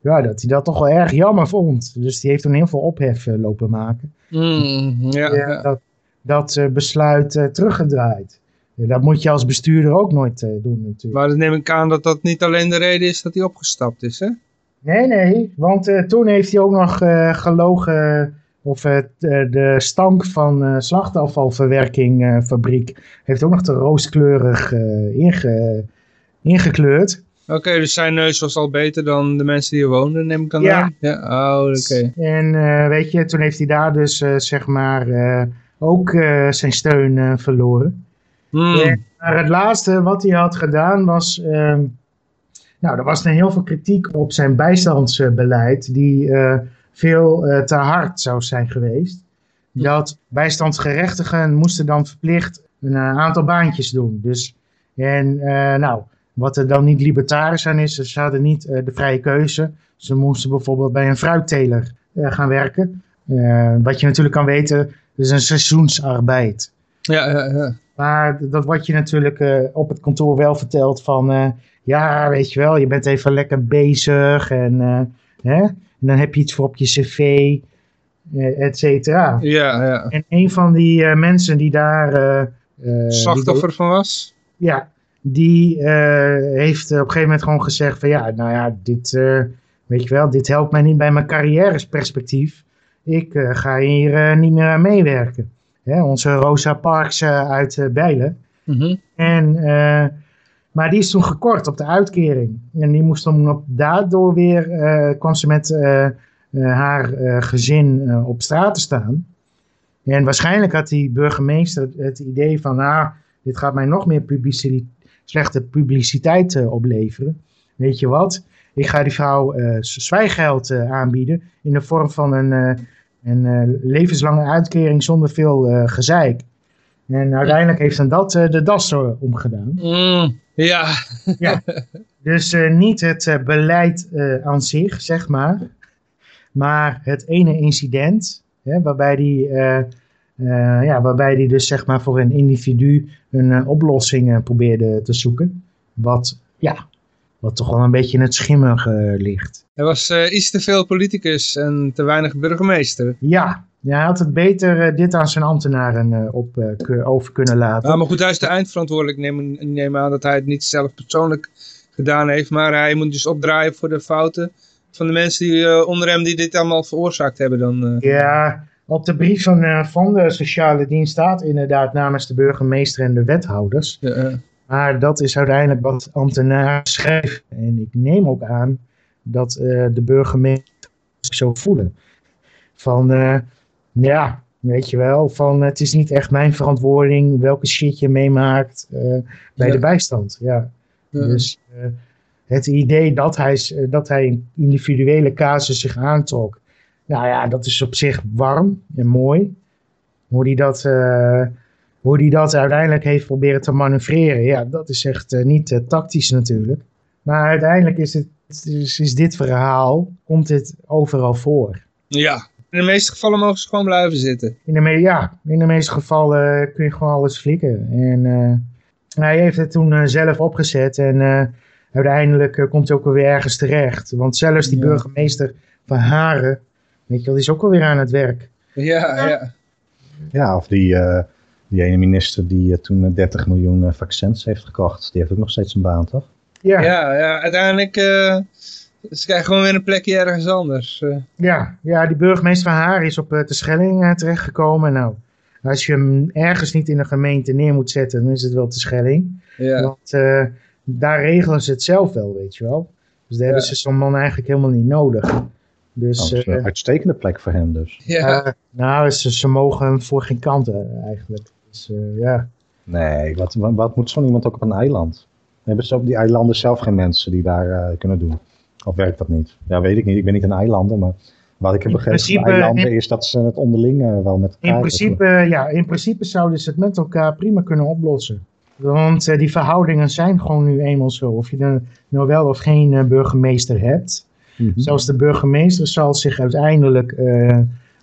ja, dat hij dat toch wel erg jammer vond. Dus die heeft toen heel veel ophef lopen maken. Mm. Ja. Dat, dat besluit teruggedraaid. Dat moet je als bestuurder ook nooit doen natuurlijk. Maar dan neem ik aan dat dat niet alleen de reden is dat hij opgestapt is hè? Nee, nee, want toen heeft hij ook nog gelogen of eh, t- eh, de stank van eh slachtafvalverwerkingfabriek heeft ook nog te rooskleurig eh, inge, ingekleurd. Oké, dus zijn neus was al beter dan de mensen die er woonden, neem ik dan Ja. aan? Ja. Oh, oké. En eh, weet je, toen heeft hij daar dus eh, zeg maar eh, ook eh, zijn steun eh, verloren. Hmm. Maar het laatste wat hij had gedaan was. ehm, nou, er was dan heel veel kritiek op zijn bijstandsbeleid, die eh, veel eh, te hard zou zijn geweest. Dat bijstandsgerechtigen moesten dan verplicht een eh, aantal baantjes doen. Dus, en eh, nou, wat er dan niet libertarisch aan is, ze hadden niet de vrije keuze. Ze moesten bijvoorbeeld bij een fruitteler gaan werken. Wat je natuurlijk kan weten, is een seizoensarbeid. Ja, ja, ja. Maar dat wordt je natuurlijk op het kantoor wel verteld van... ja, weet je wel, je bent even lekker bezig en, hè? En dan heb je iets voor op je cv, eh, et cetera. ja, ja. En een van die eh, mensen die daar... eh, eh, die- Slachtoffer van was? ja, die eh, heeft op een gegeven moment gewoon gezegd van... Ja, nou ja, dit, eh, weet je wel, dit helpt mij niet bij mijn carrièresperspectief. Ik eh, ga hier niet meer aan meewerken. Hè, onze Rosa Parks uit Bijlen. Mhm. En, eh, maar die is toen gekort op de uitkering. En die moest dan op, daardoor weer, kwam ze met eh, eh, haar gezin op straat te staan. En waarschijnlijk had die burgemeester het idee van, nou, dit gaat mij nog meer slechte publiciteit opleveren. Weet je wat? Ik ga die vrouw zwijgeld aanbieden in de vorm van een, een levenslange uitkering zonder veel gezeik. En uiteindelijk heeft dan dat eh, de das eh, omgedaan. Mm, ja, Dus eh, niet het beleid aan zich, zeg maar. Maar het ene incident, hè, waarbij die, ja, waarbij die dus zeg maar voor een individu een eh, oplossing probeerde te zoeken. Wat, ja, wat toch wel een beetje in het schimmige eh, ligt. hij was eh, iets te veel politicus en te weinig burgemeester. Ja, ja, hij had het beter eh, dit aan zijn ambtenaren op, ku- over kunnen laten. Ja, maar goed, hij is de eindverantwoordelijk. Ik neem, aan dat hij het niet zelf persoonlijk gedaan heeft. Maar hij moet dus opdraaien voor de fouten van de mensen die onder hem die dit allemaal veroorzaakt hebben. Dan. Ja, op de brief van, van de sociale dienst staat inderdaad namens de burgemeester en de wethouders. Ja. Maar dat is uiteindelijk wat ambtenaren schrijven. En ik neem ook aan dat eh, de burgemeester zich zo voelen. Van, eh, ja, weet je wel, van het is niet echt mijn verantwoording welke shit je meemaakt eh, bij Ja. de bijstand. Ja. Ja. Dus het idee dat hij, dat hij een individuele casus zich aantrok. Nou ja, dat is op zich warm en mooi. Hoe hij dat, hoe die dat uiteindelijk heeft proberen te manoeuvreren. Ja, dat is echt eh, niet eh, tactisch natuurlijk. Maar uiteindelijk is, het, is, is dit verhaal, komt dit overal voor. ja. In de meeste gevallen mogen ze gewoon blijven zitten. In de, me ja, in de meeste gevallen kun je gewoon alles flikken. En eh, hij heeft het toen eh, zelf opgezet en eh, uiteindelijk eh, komt hij ook wel weer ergens terecht. Want zelfs die Ja. burgemeester van Haren, weet je wel, die is ook wel weer aan het werk. Ja, ja. Ja, of die, eh, die ene minister die eh, toen eh, 30 miljoen eh, vaccins heeft gekocht. Die heeft ook nog steeds een baan, toch? Ja, ja. Ja, ja, uiteindelijk uh, ze krijgen gewoon weer een plekje ergens anders. Uh. Ja, die burgemeester van Haren is op uh, de Schelling uh, terechtgekomen. Nou, als je hem ergens niet in een gemeente neer moet zetten, dan is het wel de Schelling. Ja. Want uh, daar regelen ze het zelf wel, weet je wel. Dus daar ja. hebben ze zo'n man eigenlijk helemaal niet nodig. Dus, oh, is een uh, uitstekende plek voor hem dus. Ja. Uh, nou, ze, ze, mogen hem voor geen kanten eigenlijk. Dus uh, ja. Nee, wat, wat, wat moet zo'n iemand ook op een eiland? Hebben ze op die eilanden zelf geen mensen die daar uh, kunnen doen? Of werkt dat niet? Ja, weet ik niet. Ik ben niet een eilander, maar wat ik heb begrepen van eilanden in, is dat ze het onderling uh, wel met elkaar in principe, ja, in principe zouden ze het met elkaar prima kunnen oplossen. Want uh, die verhoudingen zijn gewoon nu eenmaal zo. Of je er nou wel of geen uh, burgemeester hebt. Mm -hmm. Zelfs de burgemeester zal zich uiteindelijk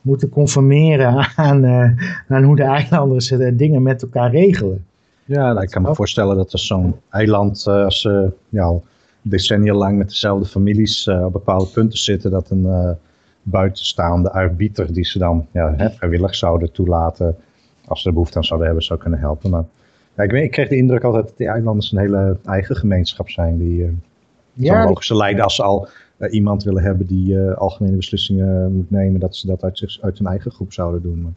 moeten conformeren aan, uh, aan hoe de eilanders de dingen met elkaar regelen. Ja, nou, ik kan me voorstellen dat er zo'n eiland, uh, als ze ja, al decennia lang met dezelfde families op bepaalde punten zitten, dat een uh, buitenstaande arbiter die ze dan ja, hè, vrijwillig zouden toelaten, als ze er behoefte aan zouden hebben, zou kunnen helpen. Maar ja, ik, weet, ik kreeg de indruk altijd dat die eilanders een hele eigen gemeenschap zijn, die uh, ja, ze als ze al iemand willen hebben die uh, algemene beslissingen moet nemen, dat ze dat uit, zich, uit hun eigen groep zouden doen. Maar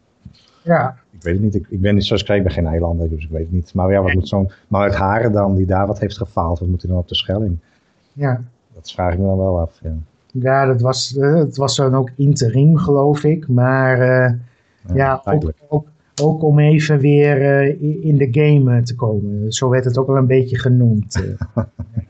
ja. Ik weet het niet. Ik, ik ben niet zoals ik ik ben geen eilander, dus ik weet het niet. Maar ja, wat moet zo'n. Maar uit Haren dan, die daar wat heeft gefaald, wat moet hij dan op de Schelling? Ja. Dat vraag ik me dan wel af. Ja, ja dat was, uh, het was dan ook interim, geloof ik. Maar uh, ja, ja ook, ook, ook om even weer eh, in de game eh, te komen. Zo werd het ook wel een beetje genoemd. eh.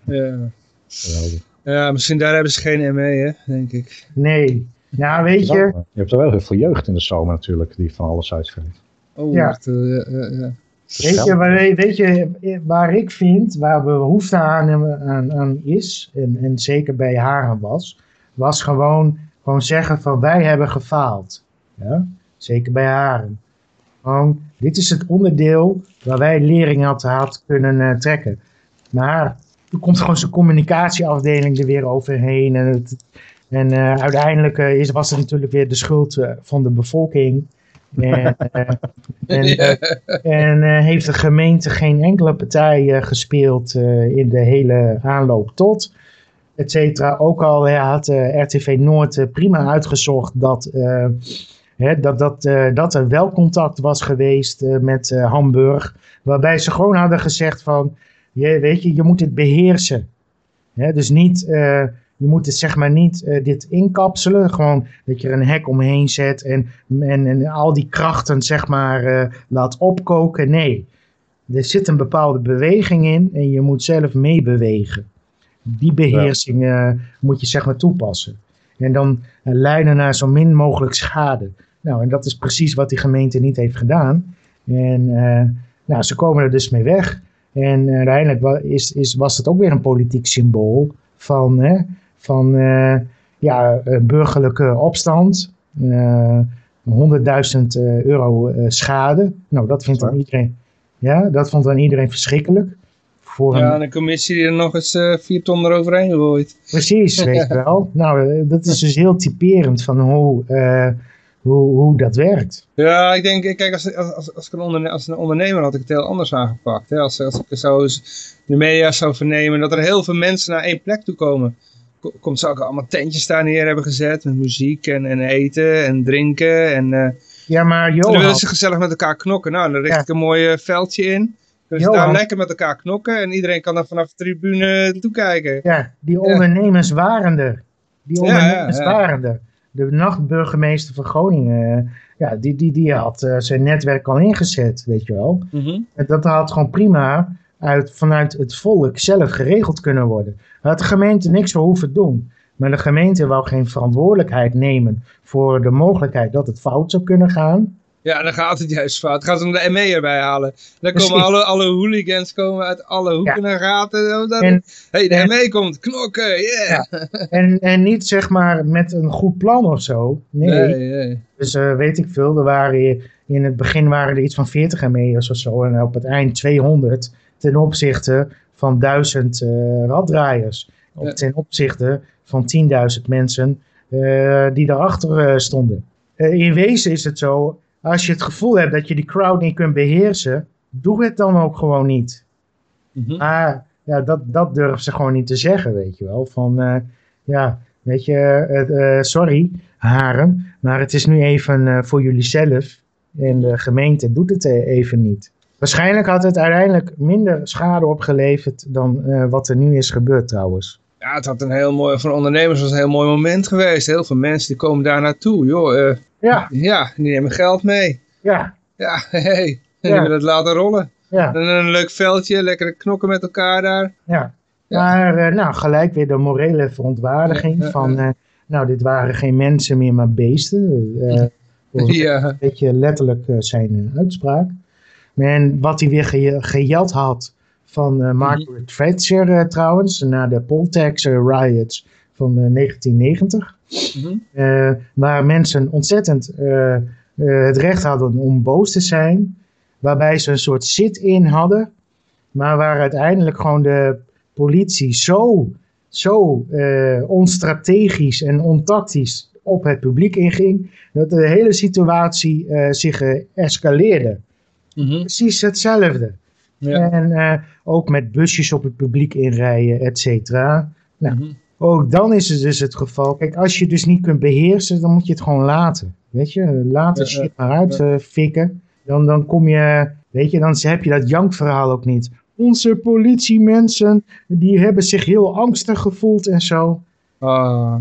Ja. Geweldig. Ja, misschien daar hebben ze geen ME, hè, denk ik. nee, nou weet je, Je hebt er wel heel veel jeugd in de zomer natuurlijk, die van alles uitgeeft. Oh, Ja. eh. Weet je, waar, weet je waar ik vind, waar behoefte aan, aan, aan is, en, en zeker bij Haren was, was gewoon, gewoon zeggen van wij hebben gefaald. Ja? Zeker bij Haren. Gewoon, dit is het onderdeel waar wij lering had, had kunnen eh, trekken. Maar toen komt gewoon zijn communicatieafdeling er weer overheen. En, het, en eh, uiteindelijk eh, is, was het natuurlijk weer de schuld eh, van de bevolking. En, en, Ja. en heeft de gemeente geen enkele partij gespeeld in de hele aanloop tot, et cetera. Ook al eh, had eh, RTV Noord prima uitgezocht dat, hè, dat, dat, dat er wel contact was geweest met Hamburg. Waarbij ze gewoon hadden gezegd van, je, weet je, je moet het beheersen. Dus niet, eh, je moet het zeg maar niet eh, dit inkapselen. Gewoon dat je er een hek omheen zet en, en, en al die krachten zeg maar eh, laat opkoken. Nee, er zit een bepaalde beweging in en je moet zelf meebewegen. Die beheersing eh, moet je zeg maar toepassen. En dan leiden naar zo min mogelijk schade. Nou, en dat is precies wat die gemeente niet heeft gedaan. En nou, ze komen er dus mee weg. En eh, uiteindelijk is, is, was het ook weer een politiek symbool van, hè, van eh, ja, een burgerlijke opstand. eh 100.000 eh, euro eh, schade. Nou, dat vindt dan iedereen, ja, dat vond dan iedereen verschrikkelijk. Voor Ja, een, en een commissie die er nog eens eh, vier ton eroverheen gooit. Precies, weet je wel. Nou, eh, dat is dus heel typerend van hoe, eh, hoe, hoe dat werkt. Ja, ik denk, kijk, als, als, als, als ik een, onderne als een ondernemer had ik het heel anders aangepakt. Hè? Als, als ik zo eens de media zou vernemen dat er heel veel mensen naar één plek toe komen. Ko- Komt ze ook allemaal tentjes daar neer hebben gezet met muziek en, en eten en drinken. En eh, Ja, maar dan willen Johan, ze gezellig met elkaar knokken. Nou, dan richt Ja. ik een mooi veldje in. Dus daar Johan. lekker met elkaar knokken en iedereen kan dan vanaf de tribune toekijken. ja, die ondernemers waren er. Die ondernemers ja. waren er. De nachtburgemeester van Groningen, eh, ja, die, die, die had eh, zijn netwerk al ingezet, weet je wel. Mhm. Dat had gewoon prima uit, vanuit het volk zelf geregeld kunnen worden. Daar had de gemeente niks voor hoeven doen. Maar de gemeente wou geen verantwoordelijkheid nemen voor de mogelijkheid dat het fout zou kunnen gaan. Ja, dan gaat het juist fout. Dan gaan ze nog de ME erbij halen. Dan Precies. komen alle, alle hooligans komen uit alle hoeken en gaten. Dan, En- hey, de en- ME komt, knokken, yeah. En, en niet zeg maar met een goed plan of zo. Nee. Nee, nee. Dus eh, weet ik veel, er waren in het begin waren er iets van 40 ME'ers of zo. En op het eind 200 ten opzichte van 1000 eh raddraaiers. Ja. ten opzichte van 10.000 mensen eh, die daarachter stonden. In wezen is het zo, als je het gevoel hebt dat je die crowd niet kunt beheersen, doe het dan ook gewoon niet. Mhm. Maar ja, dat, dat durven ze gewoon niet te zeggen, weet je wel. Van, eh, ja, weet je, eh, sorry, haren, maar het is nu even eh, voor jullie zelf. En de gemeente doet het even niet. Waarschijnlijk had het uiteindelijk minder schade opgeleverd dan wat er nu is gebeurd trouwens. Ja, het had een heel mooi, voor ondernemers was het een heel mooi moment geweest. Heel veel mensen die komen daar naartoe. Joh, eh, Ja, ja, die nemen geld mee. ja, Ja, hey, en die willen het laten rollen. ja, En een leuk veldje, lekker knokken met elkaar daar. ja. Ja. Maar eh, nou, gelijk weer de morele verontwaardiging Ja, van, eh, nou, dit waren geen mensen meer, maar beesten. Ja, een beetje letterlijk zijn uitspraak. En wat hij weer ge gejat had van eh, Margaret Thatcher eh, trouwens, na de poll tax eh, riots van eh, 1990. Mhm. waar mensen ontzettend het recht hadden om boos te zijn. Waarbij ze een soort sit-in hadden. Maar waar uiteindelijk gewoon de politie zo, zo onstrategisch en ontactisch op het publiek inging. Dat de hele situatie zich escaleerde. Mhm. Precies hetzelfde. Ja. En eh, ook met busjes op het publiek inrijden, et cetera. Nou, Mhm. ook dan is het dus het geval. Kijk, als je dus niet kunt beheersen, dan moet je het gewoon laten. Weet je, laat Ja, shit maar uitfikken. dan, dan kom je, weet je, dan heb je dat jankverhaal ook niet. Onze politiemensen, die hebben zich heel angstig gevoeld en zo. Ah,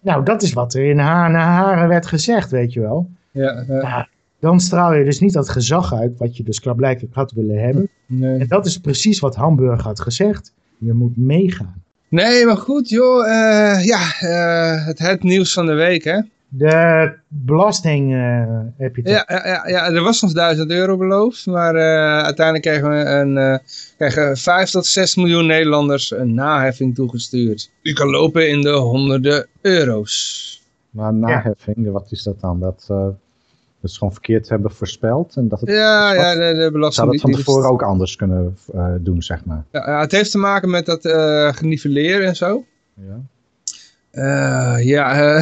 Nou, dat is wat er in haar naar haren werd gezegd, weet je wel. ja, ja. Dan straal je dus niet dat gezag uit wat je dus klaarblijkelijk had willen hebben. Nee. En dat is precies wat Hamburg had gezegd. Je moet meegaan. Nee, maar goed joh. eh, ja, eh, het, het nieuws van de week hè. De belasting eh, heb je toch? Ja, ja, ja, ja, er was ons 1000 euro beloofd, maar eh, uiteindelijk kregen we een, eh, krijgen 5 tot 6 miljoen Nederlanders een naheffing toegestuurd. Die kan lopen in de honderden euro's. Maar naheffing, wat is dat dan? Dat, dat ze gewoon verkeerd hebben voorspeld? En dat het, Ja, ja, de, de zou belasting. dat van tevoren ook anders kunnen eh, doen, zeg maar? Ja, ja, het heeft te maken met dat eh geniveleer en zo. Ja. Eh, ja,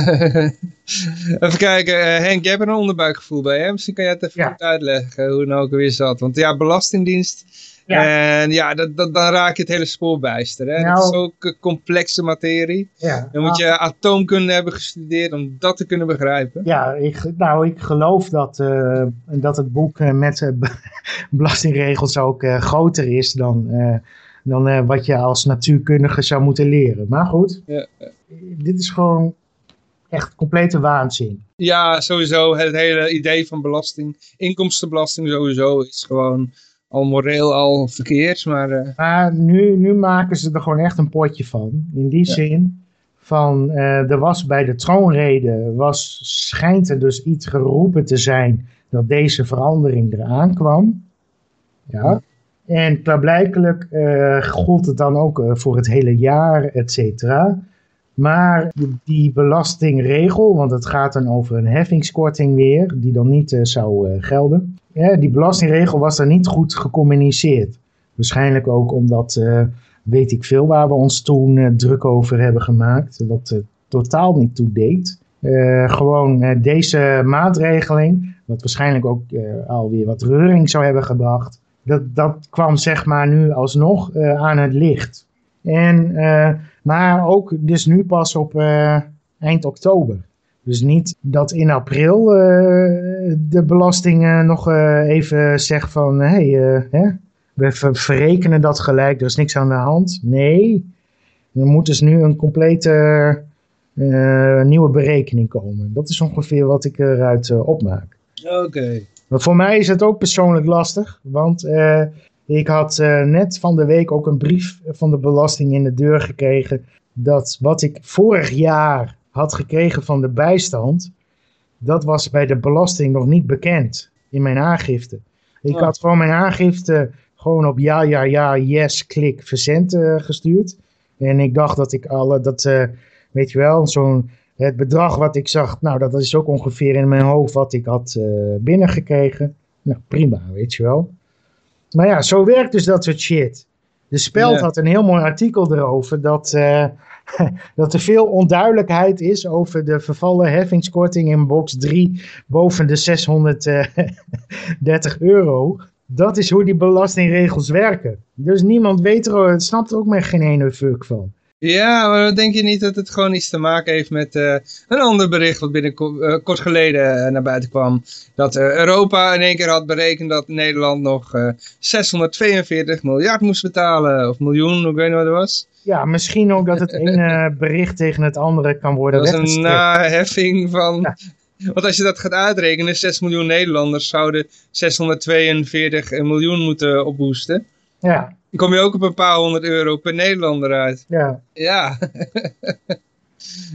even kijken. eh, Henk, jij hebt een onderbuikgevoel bij, hè? Misschien kan jij het even Ja. goed uitleggen hoe het nou ook weer zat. Want ja, belastingdienst. Ja. En ja, dat, dat, dan raak je het hele spoor bijster. Hè? Nou- dat is ook een complexe materie. Ja. Dan moet je atoomkunde hebben gestudeerd om dat te kunnen begrijpen. Ja, ik, nou, ik geloof dat, eh, dat het boek eh, met eh, be- belastingregels ook groter is dan, dan wat je als natuurkundige zou moeten leren. Maar goed, Ja, dit is gewoon echt complete waanzin. Ja, sowieso. Het hele idee van belasting, inkomstenbelasting sowieso, is gewoon al moreel al verkeerd. Maar eh, Maar nu, nu maken ze er gewoon echt een potje van. In die Ja. zin van, eh, er was bij de troonrede, was, schijnt er dus iets geroepen te zijn dat deze verandering eraan kwam. Ja. En klaarblijkelijk eh gold het dan ook voor het hele jaar, et cetera. Maar die- belastingregel, want het gaat dan over een heffingskorting weer, die dan niet zou gelden. Die belastingregel was dan niet goed gecommuniceerd. Waarschijnlijk ook omdat, eh, weet ik veel, waar we ons toen eh, druk over hebben gemaakt, wat eh, totaal niet toe deed. Gewoon deze maatregeling, wat waarschijnlijk ook alweer wat reuring zou hebben gebracht, dat, dat kwam zeg maar nu alsnog aan het licht. En, maar ook dus nu pas op eind oktober. Dus niet dat in april eh, de belasting eh, nog eh, even zegt van, hé, hey, hè, we ver- verrekenen dat gelijk, er is niks aan de hand. Nee, er moet dus nu een complete nieuwe berekening komen. Dat is ongeveer wat ik eruit opmaak. oké. Maar voor mij is het ook persoonlijk lastig, want ik had net van de week ook een brief van de belasting in de deur gekregen dat wat ik vorig jaar had gekregen van de bijstand, dat was bij de belasting nog niet bekend in mijn aangifte. Ik Oh. had gewoon mijn aangifte gewoon op ja, ja, ja, yes, klik, verzend eh, gestuurd. En ik dacht dat ik alle, dat, eh, weet je wel, zo'n het bedrag wat ik zag, nou dat is ook ongeveer in mijn hoofd wat ik had eh, binnengekregen. Nou prima, weet je wel. Maar ja, zo werkt dus dat soort shit. De Speld had een heel mooi artikel erover dat, dat er veel onduidelijkheid is over de vervallen heffingskorting in box 3 boven de 630 euro. Dat is hoe die belastingregels werken. Dus niemand weet er, snapt er ook maar geen ene fuck van. Ja, maar denk je niet dat het gewoon iets te maken heeft met eh, een ander bericht wat binnen eh, kort geleden eh, naar buiten kwam? Dat eh, Europa in één keer had berekend dat Nederland nog eh, 642 miljard moest betalen. Of miljoen, ik weet niet wat het was. Ja, misschien ook dat het ene bericht tegen het andere kan worden Dat was een naheffing van... Ja. Want als je dat gaat uitrekenen, 6 miljoen Nederlanders zouden 642 miljoen moeten ophoesten. Ja, Dan kom je ook op een paar honderd euro per Nederlander uit. ja. Ja.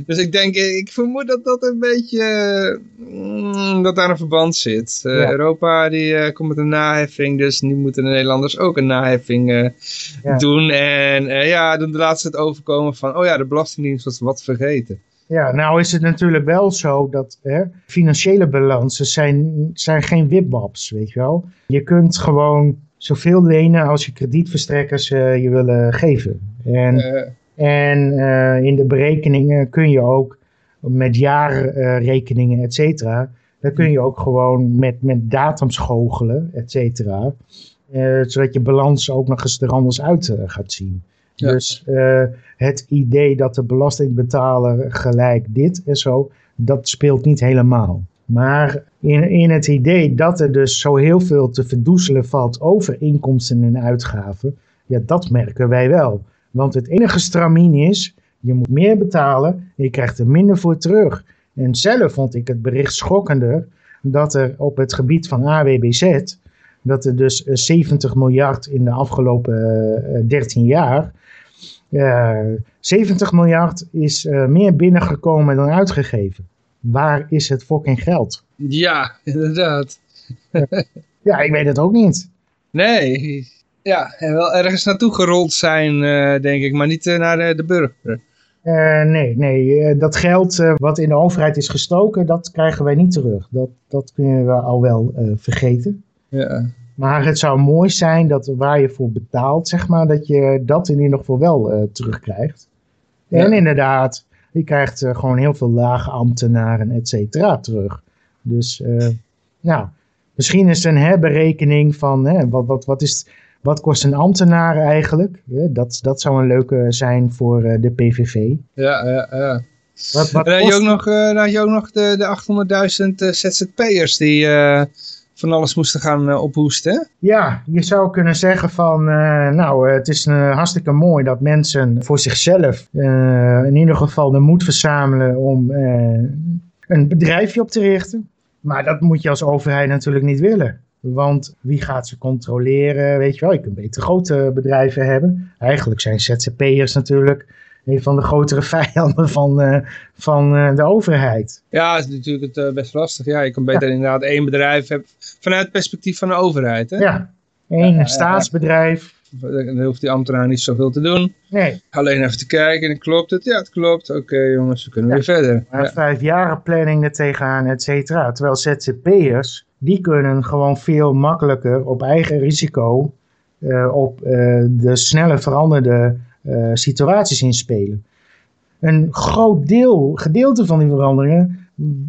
dus ik denk, ik vermoed dat dat een beetje, mm, dat daar een verband zit. Eh, Ja. Europa die eh, komt met een naheffing, dus nu moeten de Nederlanders ook een naheffing eh, Ja. doen. En ja, toen laat ze het overkomen van, oh ja, de Belastingdienst was wat vergeten. Ja, nou is het natuurlijk wel zo dat hè, financiële balansen zijn, zijn geen wipwaps, weet je wel. Je kunt gewoon zoveel lenen als je kredietverstrekkers je willen geven. En, en eh, in de berekeningen kun je ook met jaarrekeningen, et cetera, daar kun je ook gewoon met, met datums goochelen, et cetera. Eh, zodat je balans ook nog eens er anders uit eh, gaat zien. Ja. Dus het idee dat de belastingbetaler gelijk dit en zo, dat speelt niet helemaal. Maar in, in het idee dat er dus zo heel veel te verdoezelen valt over inkomsten en uitgaven, ja, dat merken wij wel. Want het enige stramien is, je moet meer betalen en je krijgt er minder voor terug. En zelf vond ik het bericht schokkender dat er op het gebied van AWBZ, dat er dus eh, 70 miljard in de afgelopen eh, 13 jaar, eh, 70 miljard is eh, meer binnengekomen dan uitgegeven. Waar is het fucking geld? Ja, inderdaad. Ja, ik weet het ook niet. Nee. Ja, en wel ergens naartoe gerold zijn, eh, denk ik, maar niet eh, naar de, de burger. Eh, nee, nee eh, dat geld eh, wat in de overheid is gestoken, dat krijgen wij niet terug. Dat, dat kunnen we al wel eh, vergeten. Ja. Maar het zou mooi zijn dat waar je voor betaalt, zeg maar, dat je dat in ieder geval wel eh, terugkrijgt. Ja. En inderdaad, je krijgt eh, gewoon heel veel lage ambtenaren, et cetera, terug. Dus, eh, nou, misschien is een herberekening van, hè, wat, wat, wat, is, wat kost een ambtenaar eigenlijk? Dat, dat zou een leuke zijn voor eh, de PVV. Ja, ja, ja. Wat, wat En dan had je ook nog, eh, dan had je ook nog de, de 800.000 eh, ZZP'ers die eh, van alles moesten gaan eh, ophoesten. Ja, je zou kunnen zeggen van, eh, nou, eh, het is eh, hartstikke mooi dat mensen voor zichzelf eh, in ieder geval de moed verzamelen om eh, een bedrijfje op te richten. Maar dat moet je als overheid natuurlijk niet willen. Want wie gaat ze controleren? Weet je wel, je kunt beter grote bedrijven hebben. Eigenlijk zijn ZZP'ers natuurlijk een van de grotere vijanden van, eh, van eh, de overheid. Ja, dat is natuurlijk het, eh, best lastig. Ja, je kan beter inderdaad één bedrijf hebben vanuit het perspectief van de overheid. Hè? Ja, één ja. staatsbedrijf. Dan hoeft die ambtenaar niet zoveel te doen. Nee, Alleen even te kijken en klopt het? Ja, het klopt. Oké jongens, we kunnen weer verder. Maar Ja. jaren planning er tegenaan, et cetera. Terwijl ZZP'ers, die kunnen gewoon veel makkelijker op eigen risico eh, op eh, de snelle veranderde eh, situaties inspelen. Een groot deel, gedeelte van die veranderingen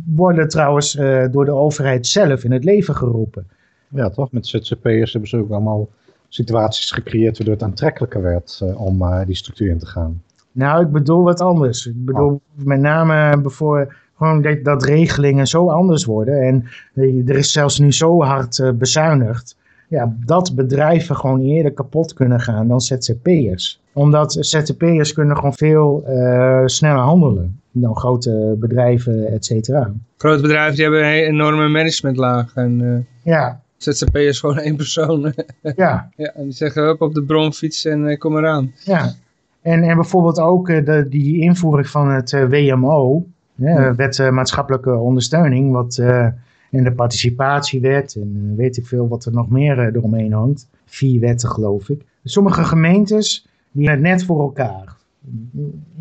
worden trouwens door de overheid zelf in het leven geroepen. Ja, toch? Met ZZP'ers hebben ze ook allemaal situaties gecreëerd waardoor het aantrekkelijker werd om die structuur in te gaan. Nou, ik bedoel wat anders. Ik bedoel met name voor gewoon dat, dat regelingen zo anders worden. En eh, er is zelfs nu zo hard eh, bezuinigd. Ja, dat bedrijven gewoon eerder kapot kunnen gaan dan ZZP'ers. Omdat ZZP'ers kunnen gewoon veel eh, sneller handelen dan grote bedrijven, et cetera. Grote bedrijven die hebben een enorme managementlaag. En eh Ja, ZZP is gewoon één persoon. ja, ja, en die zeggen hup op de bromfiets en eh, kom eraan. ja. En, en bijvoorbeeld ook de, die invoering van het WMO, Wet eh, Maatschappelijke Ondersteuning, wat, eh, en de participatiewet en eh, weet ik veel wat er nog meer eh, eromheen hangt. Vier wetten geloof ik. Sommige gemeentes die het net voor elkaar.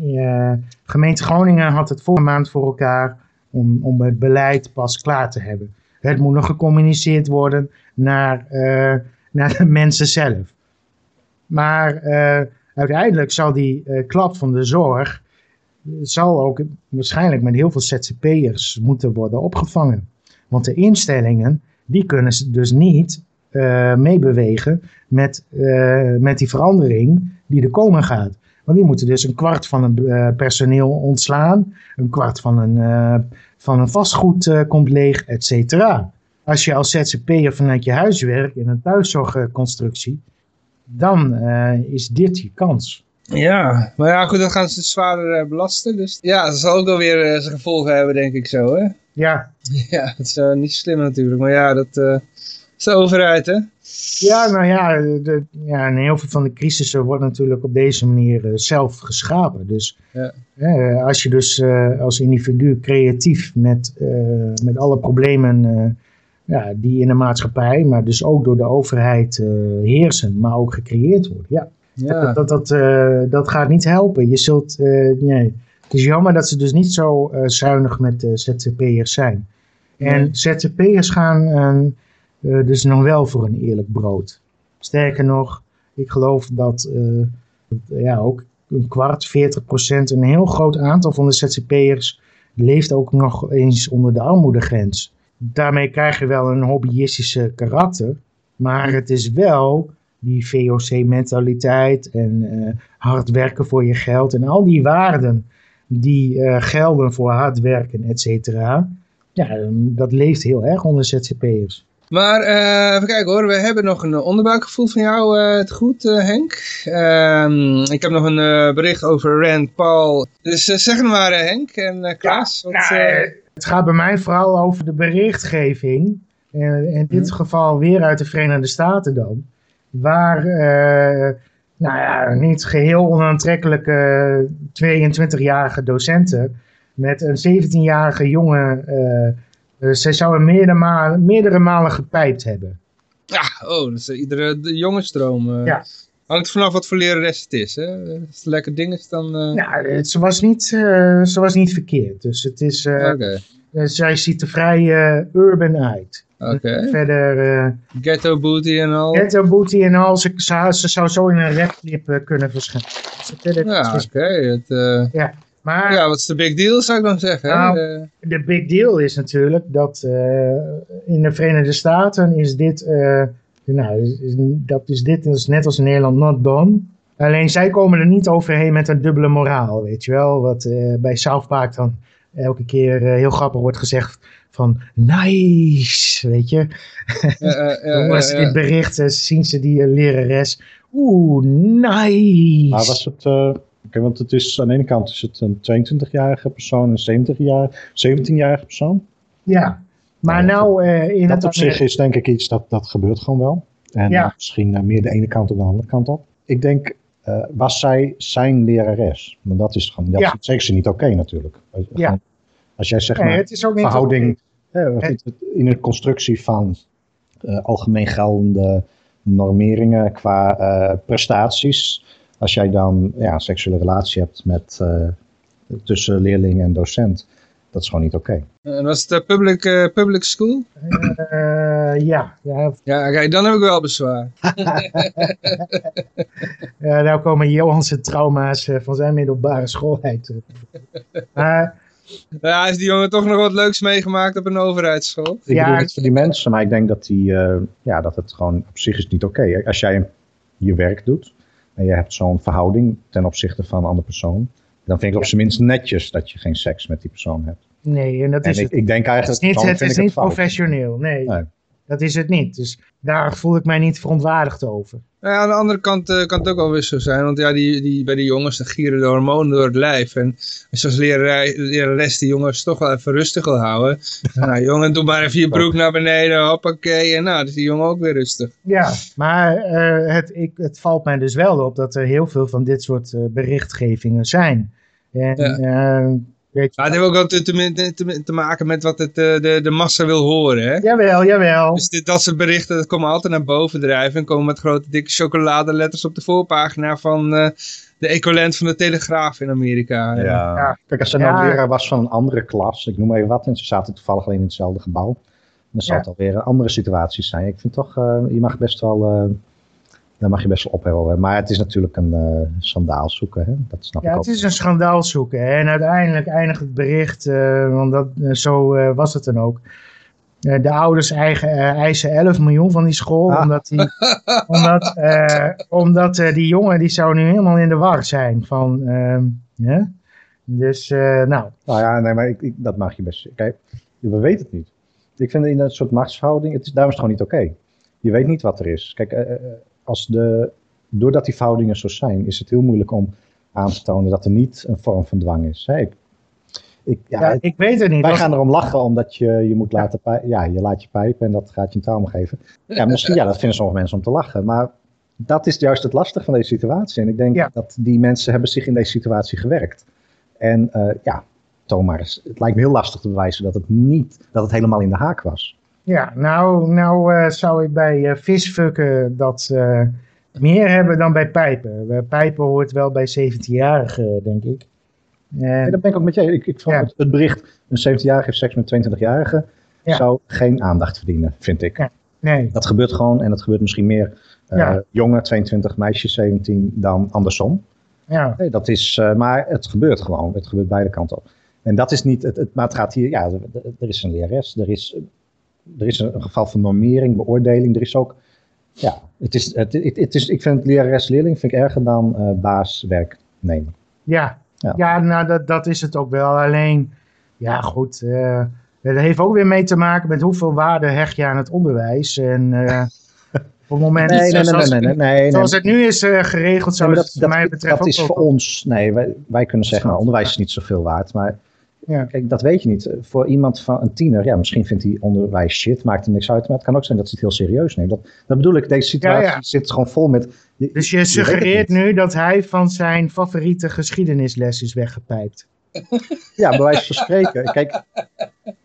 Eh, gemeente Groningen had het vorige maand voor elkaar om, om het beleid pas klaar te hebben. Het moet nog gecommuniceerd worden naar, eh, naar de mensen zelf. Maar eh, uiteindelijk zal die eh, klap van de zorg zal ook waarschijnlijk met heel veel ZZP'ers moeten worden opgevangen. Want de instellingen, die kunnen dus niet eh, meebewegen met, eh, met die verandering die er komen gaat. Want die moeten dus een kwart van het eh, personeel ontslaan, een kwart van een, van een vastgoed komt leeg, et cetera. Als je als ZZP'er vanuit je huis werkt in een thuiszorgconstructie, dan is dit je kans. Ja, maar ja goed, dan gaan ze het zwaarder eh, belasten. Dus ja, dat zal ook wel weer eh, zijn gevolgen hebben, denk ik zo. Hè? Ja, Ja, dat is eh, niet slim natuurlijk. Maar ja, dat is de overheid hè. ja nou ja, de, ja, en heel veel van de crisissen wordt natuurlijk op deze manier zelf geschapen. Dus Ja. eh, als je dus eh, als individu creatief met, eh, met alle problemen ja, die in de maatschappij, maar dus ook door de overheid heersen, maar ook gecreëerd worden. Ja, Ja, dat, dat, eh, dat gaat niet helpen. Je zult, eh, nee. Het is jammer dat ze dus niet zo eh, zuinig met de ZZP'ers zijn. En Nee. ZZP'ers gaan eh, eh, dus nog wel voor een eerlijk brood. Sterker nog, ik geloof dat dat, ja, ook een kwart, 40 procent, een heel groot aantal van de ZZP'ers leeft ook nog eens onder de armoedegrens. Daarmee krijg je wel een hobbyistische karakter, maar het is wel die VOC-mentaliteit en eh, hard werken voor je geld en al die waarden die eh, gelden voor hard werken, et cetera. Ja, eh, dat leeft heel erg onder ZZP'ers. Maar eh, even kijken hoor, we hebben nog een onderbuikgevoel van jou, eh, het goed eh, Henk. Ehm, ik heb nog een eh, bericht over Rand Paul. Dus zeg het maar eh, Henk en eh, Klaas. wat, nou, Het gaat bij mij vooral over de berichtgeving. En in dit geval weer uit de Verenigde Staten dan. Waar, eh, nou ja, niet geheel onaantrekkelijke 22-jarige docenten met een 17-jarige jongen, eh, eh, ze zouden meerdere malen, meerdere malen gepijpt hebben. Ja, oh, dat is iedere de jongenstroom. Ja. Hangt vanaf wat voor lerares het is, hè. Als het lekker ding is, dan... Ja, het, ze, was niet, ze was niet verkeerd. Dus het is, eh, zij ziet er vrij urban uit. Oké. Verder, eh Ghetto booty en al. Ghetto Booty en al, ze, ze, ze zou zo in een rapclip eh, kunnen verschijnen. Ja, oké. mis- het, eh, Maar Ja, wat is de big deal, zou ik dan zeggen? Nou, de big deal is natuurlijk dat in de Verenigde Staten is dit, nou, is- is- dat is dit is net als in Nederland not done. Alleen zij komen er niet overheen met een dubbele moraal, weet je wel. Wat bij South Park dan elke keer heel grappig wordt gezegd van nice, weet je. eh, eh, eh, eh, dit bericht eh, zien ze die eh, lerares. Oeh, nice. Maar was het, eh, oké, want het is aan de ene kant is het een 22-jarige persoon, een 70-jarige 17-jarige persoon. Ja, maar nou eh, in Dat het op zich is denk ik iets dat, dat gebeurt gewoon wel. En Ja. misschien meer de ene kant op de andere kant op. Ik denk, eh, was zij zijn lerares? Maar dat is gewoon, dat Ja. is zeker ze niet oké natuurlijk. Ja. Als jij zeg Nee, maar het is ook niet verhouding, in een constructie van eh, algemeen geldende normeringen qua eh, prestaties. Als jij dan ja, een seksuele relatie hebt met, eh, tussen leerling en docent, dat is gewoon niet oké. En was het public, public school? Eh, ja, ja, Ja, dan heb ik wel bezwaar. Ja, nou komen Johan's trauma's van zijn middelbare school uit. Maar Ja, is die jongen toch nog wat leuks meegemaakt op een overheidsschool? Ik Ja, bedoel niet voor die mensen, maar ik denk dat, die, eh, ja, dat het gewoon op zich is niet oké. Als jij je werk doet en je hebt zo'n verhouding ten opzichte van een andere persoon, dan vind ik op zijn minst netjes dat je geen seks met die persoon hebt. nee, en dat En is ik, het. ik denk Het eigenlijk, is niet, het is niet professioneel, nee, Nee. Dat is het niet. Dus daar voel ik mij niet verontwaardigd over. Nou ja, aan de andere kant eh, kan het ook wel weer zo zijn. Want ja, die, die, bij die jongens dan gieren de hormonen door het lijf. En als je als lerares, lerares die jongens toch wel even rustig wil houden. nou jongen, doe maar even je broek naar beneden. Hoppakee. En nou, dan is die jongen ook weer rustig. Ja, maar eh, het, ik, het valt mij dus wel op dat er heel veel van dit soort eh, berichtgevingen zijn. En, eh, weet je, Maar het heeft ook wel te, te, te, te maken met wat het, eh, de, de massa wil horen. Hè? Jawel, jawel. Dus dit, dat soort berichten dat komen altijd naar boven drijven. En komen met grote dikke chocoladeletters op de voorpagina van eh, de equivalent van de Telegraaf in Amerika. Ja. Ja. Kijk, als er Ja. nou een leraar was van een andere klas, ik noem even wat, en ze zaten toevallig alleen in hetzelfde gebouw, dan zal Ja. het alweer andere situaties zijn. Ik vind toch, eh, je mag best wel, eh daar mag je best wel opheffen. Maar het is natuurlijk een eh schandaal zoeken, hè? dat snap Ja, ik ook. het is een schandaal zoeken. hè. En uiteindelijk eindigt het bericht, eh, want dat, eh, zo was het dan ook. De ouders eigen, eisen 11 miljoen van die school, Ah. omdat, die, omdat, omdat die jongen die zou nu helemaal in de war zijn. Van, ja? Dus, nou, Nou ja, nee, maar ik, ik- dat mag je best. Kijk, we weten het niet. Ik vind in dat soort machtsverhouding, het is, daarom is het gewoon niet oké. Je weet niet wat er is. Kijk, als de, doordat die verhoudingen zo zijn, is het heel moeilijk om aan te tonen dat er niet een vorm van dwang is. Hè? Ik, ik, ja, ik weet het niet. wij gaan erom lachen omdat je je moet laten pijpen. Ja, je laat je pijpen en dat gaat je een trauma geven. Ja, misschien, ja, dat vinden sommige mensen om te lachen. Maar dat is juist het lastige van deze situatie. En ik denk Ja. dat die mensen hebben zich in deze situatie gewerkt. En eh, ja, eens. Het lijkt me heel lastig te bewijzen dat het niet, dat het helemaal in de haak was. Ja, nou, nou eh, zou ik bij eh, visfukken dat eh, meer hebben dan bij pijpen. Pijpen hoort wel bij 17-jarigen, denk ik. En dat ben ik ook met je. Ik, ik vond Ja. het, het bericht, een 17-jarige heeft seks met een 22-jarige, Ja. zou geen aandacht verdienen, vind ik. Ja. nee, Dat gebeurt gewoon en dat gebeurt misschien meer Ja. jongen, 22, meisjes, 17, dan andersom. ja. Nee, dat is, maar het gebeurt gewoon. Het gebeurt beide kanten op. En dat is niet, het, het, maar het gaat hier, ja, er, er is een lerares, er is, er is een, geval van normering, beoordeling, er is ook, ja, het is, het, het, het is ik vind lerares-leerling vind ik erger dan eh baas-werknemer. Ja, Ja. ja. nou dat, dat is het ook wel. Alleen, ja goed, eh dat heeft ook weer mee te maken met hoeveel waarde hecht je aan het onderwijs. En eh, op het moment Nee, nee, nee, zoals, nee, nee, nee, nee, zoals het nu is geregeld, zou maar het mij betreft dat ook is voor ons, nee, wij, wij kunnen zeggen, nou, onderwijs is niet zoveel waard, maar Ja. Kijk, dat weet je niet. Voor iemand van een tiener, ja, misschien vindt hij onderwijs shit, maakt er niks uit. Maar het kan ook zijn dat hij het heel serieus neemt. Dat, dat bedoel ik, deze situatie Ja, ja. zit gewoon vol met... je- Dus je suggereert nu dat hij van zijn favoriete geschiedenisles is weggepijpt. Ja, bij wijze van spreken. Kijk,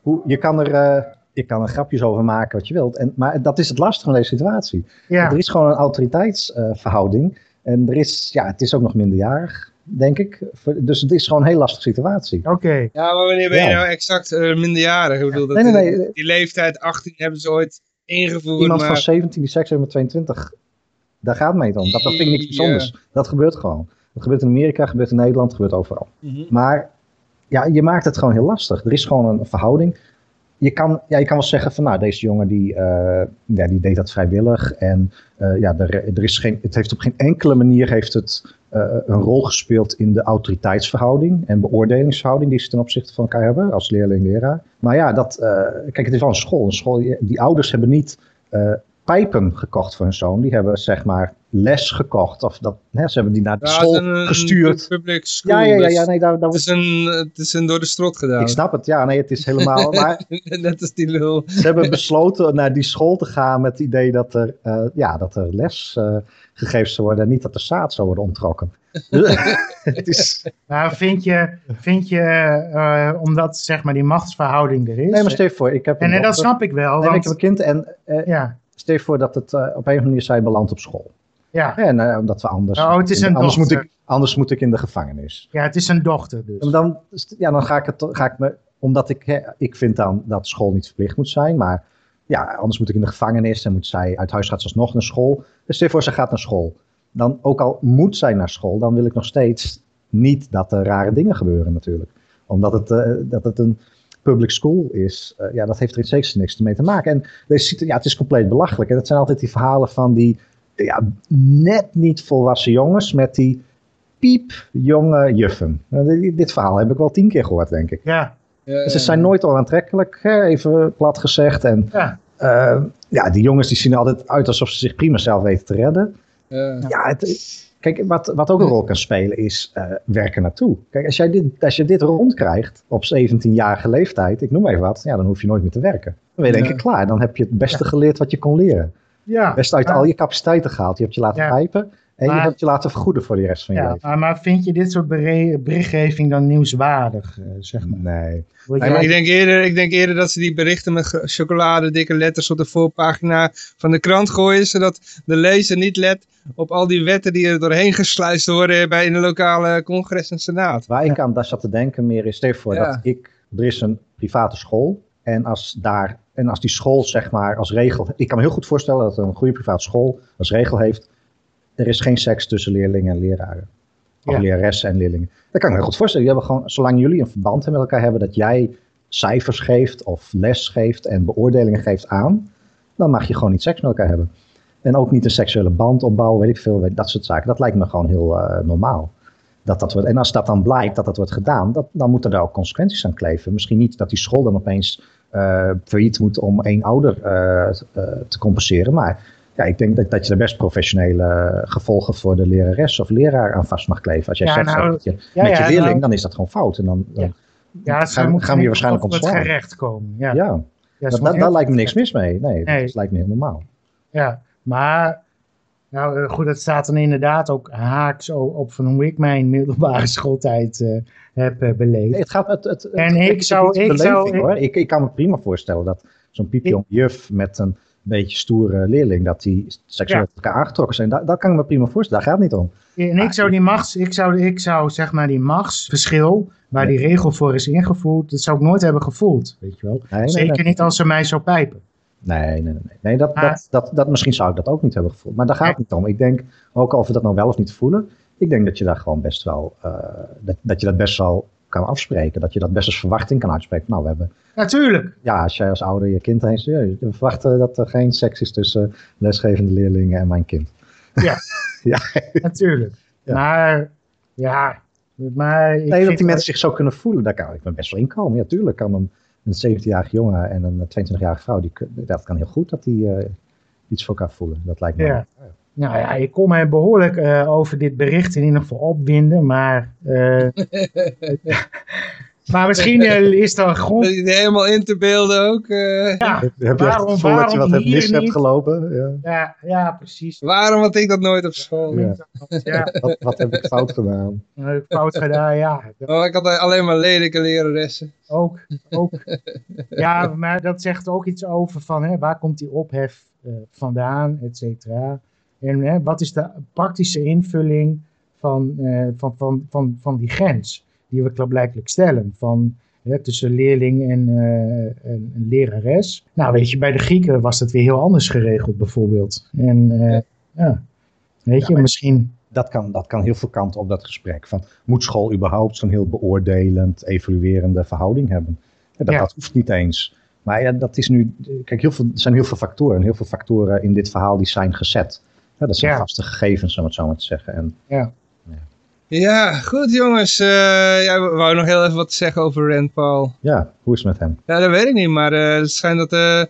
hoe, je, kan er, eh, je kan er grapjes over maken wat je wilt. En, maar dat is het lastige van deze situatie. Ja, Er is gewoon een autoriteitsverhouding. en er is, ja, het is ook nog minderjarig, denk ik. Dus het is gewoon een heel lastige situatie. oké. Ja, maar wanneer ben je Ja. nou exact eh, minderjarig? Ik bedoel, dat, Nee, nee, nee. Die leeftijd 18 hebben ze ooit ingevoerd. Iemand maar... van 17 die seks heeft met 22, daar gaat het mee om. Dat, dat vind ik niks bijzonders. Dat gebeurt gewoon. Dat gebeurt in Amerika, gebeurt in Nederland, gebeurt overal. Mhm. Maar ja, je maakt het gewoon heel lastig. Er is gewoon een verhouding. Je kan, ja, je kan wel zeggen van nou, deze jongen die, eh, ja, die deed dat vrijwillig. En eh, ja, er, er is geen, het heeft op geen enkele manier heeft het, een rol gespeeld in de autoriteitsverhouding en beoordelingsverhouding die ze ten opzichte van elkaar hebben als leerling-leraar. Maar ja, dat, eh, kijk, het is wel een school. Een school die ouders hebben niet eh, pijpen gekocht voor hun zoon. Die hebben zeg maar les gekocht. Of dat, hè, ze hebben die naar de Ja, school een- gestuurd. public school, Ja, ja, ja, ja, nee, daar, daar het, is een, het is een door de strot gedaan. ik snap het, ja, nee, het is helemaal. Maar Net als die lul. ze hebben besloten naar die school te gaan met het idee dat er, eh, ja, dat er les eh, gegeven zou worden en niet dat de zaad zou worden ontrokken. Het is, Nou, vind je, vind je eh, omdat zeg maar die machtsverhouding er is. nee, maar stel voor, ik heb en dat snap ik wel. nee, ik Want, heb een kind en eh, ja, stel je voor dat het eh, op een of andere manier zij belandt op school. ja. En eh, omdat we anders. Oh, het is een anders, moet dochter. ik, anders moet ik in de gevangenis. ja, het is een dochter dus. En dan, ja, dan ga ik het, ga ik me, omdat ik, hè, ik vind dan dat school niet verplicht moet zijn, maar ja, anders moet ik in de gevangenis en moet zij uit huis gaat ze alsnog naar school. Dus stel je voor, ze gaat naar school. Dan, ook al moet zij naar school, dan wil ik nog steeds niet dat er rare dingen gebeuren natuurlijk. Omdat het, eh, dat het een public school is, eh, ja, dat heeft er in zeker niks mee te maken. En deze, ja, het is compleet belachelijk. En dat zijn altijd die verhalen van die ja, net niet volwassen jongens met die piepjonge juffen. Eh, dit- Dit verhaal heb ik wel tien keer gehoord, denk ik. Ja, Ja, Ze zijn nooit onaantrekkelijk, hè, even plat gezegd. En ja. eh, ja, die jongens die zien er altijd uit alsof ze zich prima zelf weten te redden. ja. Ja, het, kijk, wat, wat ook een rol kan spelen is eh, werken naartoe. Kijk, als, jij dit, als je dit rondkrijgt op 17-jarige leeftijd, ik noem even wat, ja, dan hoef je nooit meer te werken. Dan ben je denk ik klaar. Dan heb je het beste geleerd wat je kon leren. ja. Het beste uit Ja. al je capaciteiten gehaald. Je hebt je laten pijpen en je Maar- hebt je laten vergoeden voor de rest van je Ja, leven. maar, maar vind je dit soort berichtgeving dan nieuwswaardig, eh, zeg maar? Nee. Nee, jij- maar ik, denk eerder, ik denk eerder dat ze die berichten met ge- chocolade dikke letters op de voorpagina van de krant gooien. Zodat de lezer niet let op al die wetten die er doorheen gesluist worden bij in de lokale congres en senaat. Waar ik aan dat zat te denken meer is, stel je voor Ja. dat ik, er is een private school en als daar, en als die school zeg maar als regel, ik kan me heel goed voorstellen dat een goede private school als regel heeft, er is geen seks tussen leerlingen en leraren. Of Ja. leraressen en leerlingen. Dat kan ik me heel goed voorstellen. Die hebben gewoon, zolang jullie een verband met elkaar hebben, dat jij cijfers geeft of les geeft en beoordelingen geeft aan, dan mag je gewoon niet seks met elkaar hebben. En ook niet een seksuele band opbouwen, weet ik veel, dat soort zaken. Dat lijkt me gewoon heel eh, normaal. Dat dat wordt, en als dat dan blijkt dat dat wordt gedaan, dat, dan moeten er ook consequenties aan kleven. Misschien niet dat die school dan opeens eh failliet moet om één ouder eh, te compenseren. Maar ja, ik denk dat, dat je er best professionele gevolgen voor de lerares of leraar aan vast mag kleven. Als jij Ja, seks nou, met je, ja, met je leerling, nou- dan is dat gewoon fout. En dan, dan- ja, gaan- gaan we je niet waarschijnlijk op het ontslaan. gerecht komen. Ja, ja, dat, dat, daar lijkt me niks mis mee. Nee, Nee. dat lijkt me heel normaal. Ja, maar nou, eh, goed, dat staat dan inderdaad ook haaks op van hoe ik mijn middelbare schooltijd eh, heb eh, beleefd. Nee, het gaat, het, En het ik zou- ik beleving, zou- hoor. Ik, ik kan me prima voorstellen dat zo'n piepjong juf met een beetje stoere leerling, dat die seksueel Ja. tot elkaar aangetrokken zijn. Dat, dat kan ik me prima voorstellen. Daar gaat het niet om. En ik zou die machts, ik zou, ik zou zeg maar die machtsverschil, waar die regel voor is ingevoerd, dat zou ik nooit hebben gevoeld, weet je wel. Nee, nee, Zeker niet als ze mij zou pijpen. Nee, nee, nee. nee. dat, Maar- dat, dat, dat, misschien zou ik dat ook niet hebben gevoeld. Maar daar gaat het niet om. Ik denk, ook al of we dat nou wel of niet voelen, ik denk dat je daar gewoon best wel, eh, dat, dat je dat best wel kan afspreken. Dat je dat best als verwachting kan uitspreken. Nou, we hebben, Natuurlijk. ja, als jij als ouder je kind heen stuurt, ja, we verwachten dat er geen seks is tussen lesgevende leerlingen en mijn kind. Natuurlijk. Ja. Maar, ja, maar ik Nee, dat die mensen zich zo kunnen voelen, daar kan ik me best wel in komen. Ja, tuurlijk kan een, een 17-jarige jongen en een 22-jarige vrouw, die, dat kan heel goed dat die eh, iets voor elkaar voelen. Dat lijkt me Ja. Nou ja, ik kon mij behoorlijk eh, over dit bericht in ieder geval opwinden, maar eh, Maar misschien eh, is er grond... Dat je helemaal in te beelden ook. eh. Ja, Heb je echt Waarom- het gevoel dat je wat hebt hier mis hebt gelopen? Ja. ja, ja, precies. Waarom had ik dat nooit op school? Ja. Ja, Wat, wat heb ik fout gedaan? heb ik fout gedaan, ja. Oh, ik had alleen maar lelijke leraressen. Ook, ook. Ja, maar dat zegt ook iets over van hè, waar komt die ophef eh, vandaan, et cetera. En hè, wat is de praktische invulling van, eh, van, van, van, van die grens die we klaarblijkelijk stellen van, hè, tussen leerling en, eh, en, en lerares. Nou weet je, bij de Grieken was dat weer heel anders geregeld bijvoorbeeld. En eh, ja, weet je, misschien... Dat kan, dat kan heel veel kanten op dat gesprek. Van, moet school überhaupt zo'n heel beoordelend, evaluerende verhouding hebben? Ja, dat, dat hoeft niet eens. Maar ja, dat is nu. Kijk, heel veel, er zijn heel veel factoren. Heel veel factoren in dit verhaal die zijn gezet. Ja, dat zijn vaste gegevens, om het zo maar te zeggen. En Ja. Ja, goed jongens. Eh jij wou nog heel even wat zeggen over Rand Paul. ja, hoe is het met hem? Ja, dat weet ik niet, maar eh, het schijnt dat, eh,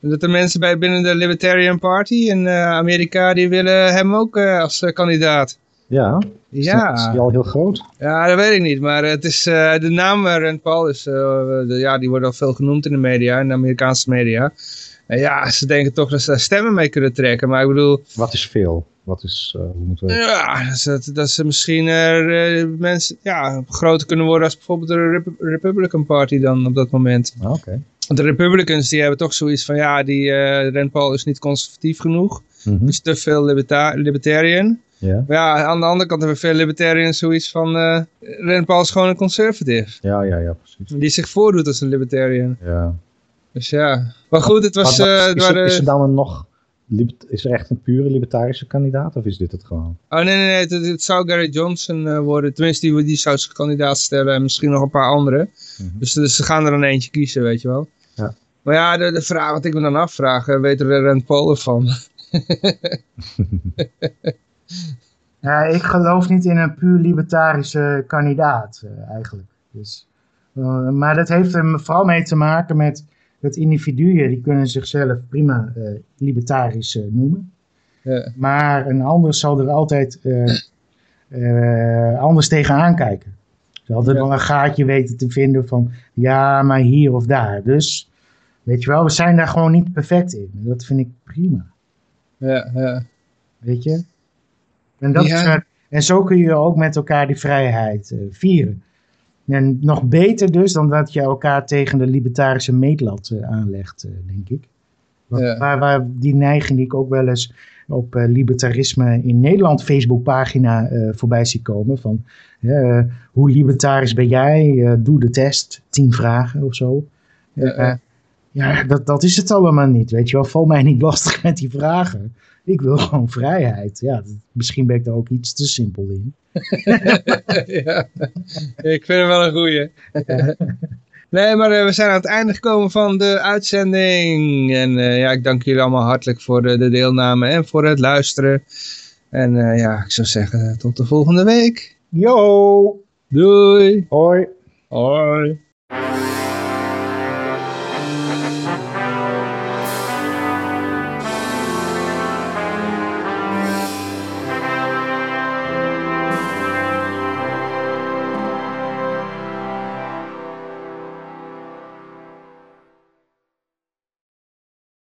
dat er mensen bij binnen de Libertarian Party in Amerika, die willen hem ook als kandidaat. Ja, is, Ja. is hij al heel groot? Ja, dat weet ik niet, maar het is, de naam Rand Paul is, de- ja, die wordt al veel genoemd in de media, in de Amerikaanse media. En ja, ze denken toch dat ze daar stemmen mee kunnen trekken, maar ik bedoel, Wat is veel? Wat is, eh, hoe moeten we... ja, dat ze, dat ze misschien eh, mensen, ja, groter kunnen worden als bijvoorbeeld de Rep- Republican Party dan op dat moment. Ah, Oké. Want de Republicans die hebben toch zoiets van, ja, die Rand Paul is niet conservatief genoeg. Mhm. is te veel liberta libertarian. Ja, Maar ja, aan de andere kant hebben veel libertarians zoiets van, Rand Paul is gewoon een conservative. ja, ja, ja, precies. Die zich voordoet als een libertarian. Ja. Dus ja. Maar goed, het was... Eh, is, er, is er dan een nog... Is er echt een pure libertarische kandidaat of is dit het gewoon? Oh nee, nee, nee. Het, het zou Gary Johnson eh, worden. Tenminste, die, die zou zich kandidaat stellen. En misschien nog een paar anderen. Mhm. dus, dus ze gaan er dan eentje kiezen, weet je wel. Ja. Maar ja, de, de vraag wat ik me dan afvraag. eh, weet er Rand Paul ervan? Ja, ik geloof niet in een puur libertarische kandidaat eh, eigenlijk. Dus, eh, maar dat heeft er vooral mee te maken met dat individuen die kunnen zichzelf prima eh, libertarisch eh, noemen. Ja. Maar een ander zal er altijd eh, anders tegenaan kijken. Ze altijd Ja. wel een gaatje weten te vinden van ja, maar hier of daar. Dus weet je wel, we zijn daar gewoon niet perfect in. Dat vind ik prima. Ja, ja. Weet je? En, dat Ja. is, en zo kun je ook met elkaar die vrijheid vieren. En nog beter dus dan dat je elkaar tegen de libertarische meetlat eh, aanlegt, eh, denk ik. Wat- Ja. waar, waar die neiging die ik ook wel eens op eh, libertarisme in Nederland Facebookpagina eh voorbij zie komen. Van eh, hoe libertarisch ben jij? Doe de test, tien vragen of zo. Ja, ja. dat, dat is het allemaal niet. Weet je wel, val mij niet lastig met die vragen. Ik wil gewoon vrijheid. Ja, dat- misschien ben ik daar ook iets te simpel in. ja. Ik vind hem wel een goeie. Nee, maar eh, we zijn aan het einde gekomen van de uitzending. En eh, ja, ik dank jullie allemaal hartelijk voor de, de deelname en voor het luisteren. En eh, ja, ik zou zeggen tot de volgende week. Yo! Doei! Hoi! Hoi!